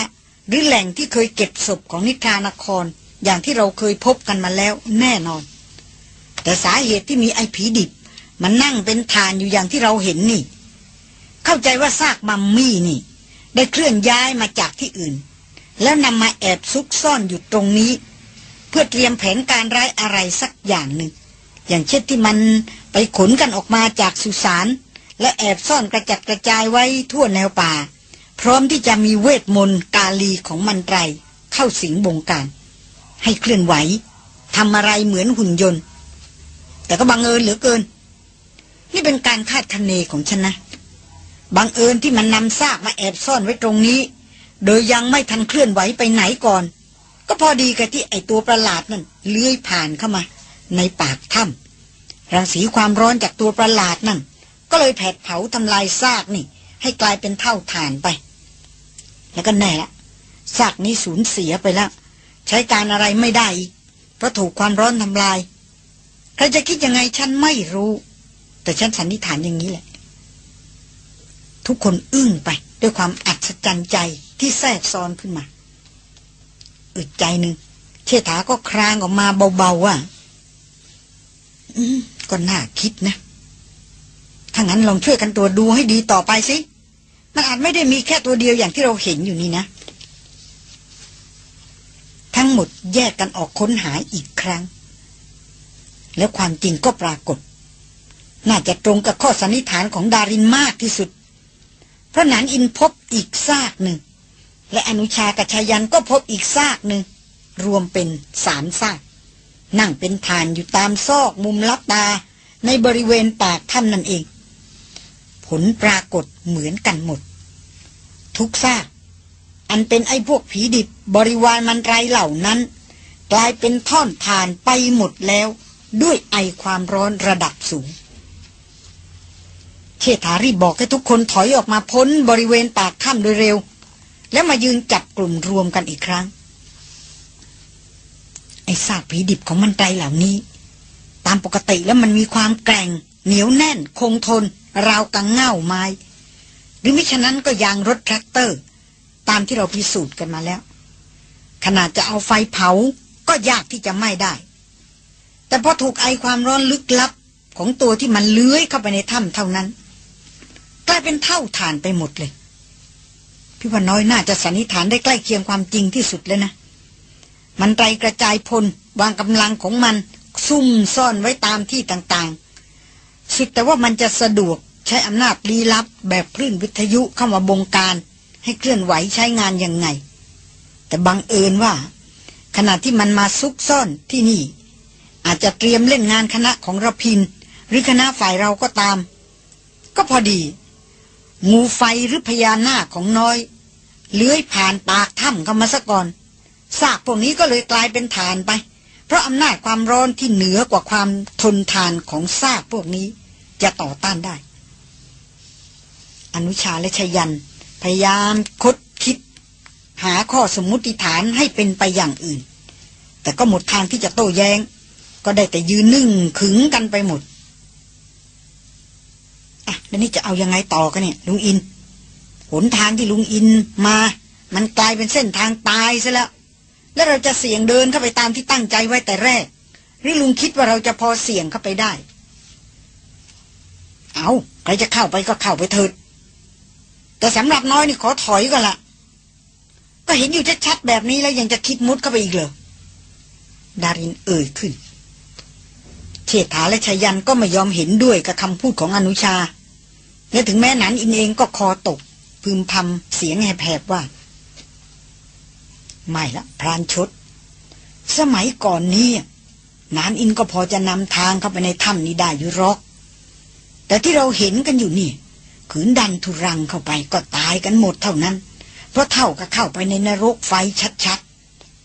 หรือแหล่งที่เคยเก็บศพของนิทรานคร อย่างที่เราเคยพบกันมาแล้วแน่นอน แต่สาเหตุที่มีไอ้ผีดิบ มันนั่งเป็นฐานอยู่อย่างที่เราเห็นนี่ เข้าใจว่าซากมัมมี่นี่ ได้เคลื่อนย้ายมาจากที่อื่น แล้วนำมาแอบซุกซ่อนอยู่ตรงนี้ เพื่อเตรียมแผนการร้ายอะไรสักอย่างหนึ่ง อย่างเช่นที่มันไปขนกันออกมาจากสุสานและแอบซ่อนกระจัดกระจายไว้ทั่วแนวป่า พร้อมที่จะมีเวทมนต์กาลีของมันไรเข้าสิงบงการ ให้เคลื่อนไหวทำอะไรเหมือนหุ่นยนต์ แต่ก็บังเอิญเหลือเกิน นี่เป็นการคาดคะเนของฉันนะ บังเอิญที่มันนำซากมาแอบซ่อนไว้ตรงนี้ โดยยังไม่ทันเคลื่อนไหวไปไหนก่อน ก็พอดีกับที่ไอตัวประหลาดนั่นเลื้อยผ่านเข้ามา ในปากถ้ำรังสีความร้อนจากตัวประหลาดนั่น ก็เลยแผดเผาทำลายซากนี่ ให้กลายเป็นเท่าฐานไป แล้วก็แน่ละซากนี้สูญเสียไปแล้ว ใช้การอะไรไม่ได้อีกเพราะถูกความร้อนทำลาย ใครจะคิดยังไงฉันไม่รู้ แต่ฉันสันนิษฐานอย่างนี้แหละ ทุกคนอึ้งไปด้วยความอัศจรรย์ใจที่แทรกซ้อนขึ้นมา อึดใจหนึ่งเชษฐาก็ครางออกมาเบาๆว่าก็น่าคิดนะ ถ้างั้นลองช่วยกันตัวดูให้ดีต่อไปสิ มันอาจไม่ได้มีแค่ตัวเดียวอย่างที่เราเห็นอยู่นี่นะ ทั้งหมดแยกกันออกค้นหาอีกครั้ง แล้วความจริงก็ปรากฏ น่าจะตรงกับข้อสันนิษฐานของดารินมากที่สุด เพราะนันอินพบอีกซากหนึ่ง และอนุชากับชายันก็พบอีกซากหนึ่ง รวมเป็นสามซาก นั่งเป็นฐานอยู่ตามซอกมุมลับตาในบริเวณปากถ้ำนั่นเอง ผลปรากฏเหมือนกันหมด ทุกซาก อันเป็นไอ้พวกผีดิบบริวารมันไรเหล่านั้น กลายเป็นท่อนฐานไปหมดแล้วด้วยไอความร้อนระดับสูง เชษฐารีบบอกให้ทุกคนถอยออกมาพ้นบริเวณปากถ้ำโดยเร็ว แล้วมายืนจับกลุ่มรวมกันอีกครั้ง ไอ้ซากผีดิบของมันไตเหล่านี้ ตามปกติแล้วมันมีความแกร่ง เหนียวแน่น คงทน ราวกังเง่าไม้ หรือมิฉะนั้นก็ยางรถแทรกเตอร์ ตามที่เราพิสูจน์กันมาแล้ว ขนาดจะเอาไฟเผาก็ยากที่จะไหม้ได้ แต่พอถูกไอความร้อนลึกลับของตัวที่มันเลื้อยเข้าไปในถ้ำเท่านั้น ลายเป็นเท่าฐานไปหมดเลย พี่ว่าน้อยน่าจะสันนิษฐานได้ใกล้เคียงความจริงที่สุดเลยนะ มันไตรกระจายพลวางกำลังของมันซุ่มซ่อนไว้ตามที่ต่างๆ สุดแต่ว่ามันจะสะดวกใช้อำนาจลี้ลับแบบคลื่นวิทยุเข้ามาบงการให้เคลื่อนไหวใช้งานยังไง แต่บังเอิญว่า ขณะที่มันมาซุกซ่อนที่นี่ อาจจะเตรียมเล่นงานคณะของระพิน หรือคณะฝ่ายเราก็ตาม ก็พอดี งูไฟหรือพญานาคของน้อย เลื้อยผ่านปากถ้ำเข้ามาซะก่อนซากพวกนี้ก็เลยกลายเป็นฐานไป เพราะอำนาจความร้อนที่เหนือกว่าความทนทานของซากพวกนี้จะต่อต้านได้ อนุชาและชยัน พยายามคดคิด หาข้อสมมุติฐานให้เป็นไปอย่างอื่น แต่ก็หมดทางที่จะโต้แยง้ง ก็ได้แต่ยืนนึ่งขึงกันไปหมด แล้วนี่จะเอายังไงต่อกันเนี่ย ลุงอิน หนทางที่ลุงอินมา มันกลายเป็นเส้นทางตายซะแล้ว แล้วเราจะเสี่ยงเดินเข้าไปตามที่ตั้งใจไว้แต่แรก หรือลุงคิดว่าเราจะพอเสี่ยงเข้าไปได้ เอาใครจะเข้าไปก็เข้าไปเถิด แต่สำหรับน้อยนี่ขอถอยก่อนละก็เห็นอยู่ชัดๆแบบนี้แล้วยังจะคิดมุดเข้าไปอีกเหรอดารินเอ่ยขึ้นเชษฐาและชายันก็ไม่ยอมเห็นด้วยกับคำพูดของอนุชา และถึงแม้นันอินเองก็คอตก พึมพำเสียงแหบๆว่า ไม่ละพรานชด สมัยก่อนนี้นานอินก็พอจะนำทางเข้าไปในถ้ำนี้ได้อยู่รอก แต่ที่เราเห็นกันอยู่นี่ ขืนดันทุรังเข้าไปก็ตายกันหมดเท่านั้น เพราะเท่ากับเข้าไปในนรกไฟชัด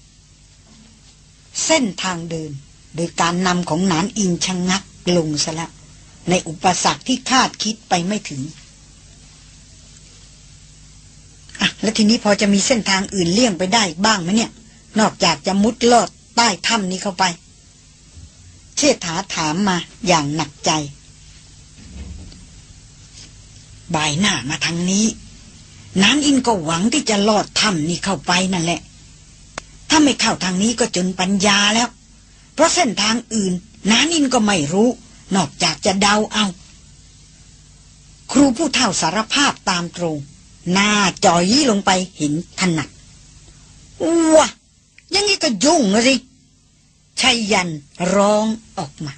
ๆ เส้นทางเดิน โดยการนำของนานอินชะงงักลงซะแล้ว ในอุปสรรคที่คาดคิดไปไม่ถึงอะแล้วทีนี้พอจะมีเส้นทางอื่นเลี่ยงไปได้บ้างไหมเนี่ย นอกจากจะมุดลอดใต้ถ้ำนี้เข้าไป เชษฐาถามมาอย่างหนักใจ บ่ายหน้ามาทางนี้น้ำอินก็หวังที่จะลอดถ้ำนี้เข้าไปนั่นแหละ ถ้าไม่เข้าทางนี้ก็จนปัญญาแล้ว เพราะเส้นทางอื่นน้านินก็ไม่รู้ นอกจากจะเดาเอา ครูผู้เฒ่าสารภาพตามตรง หน้าจอยลงไปเห็นถนัดอ้วยังงี้ก็ยุ่งสิชัยยันร้องออกมา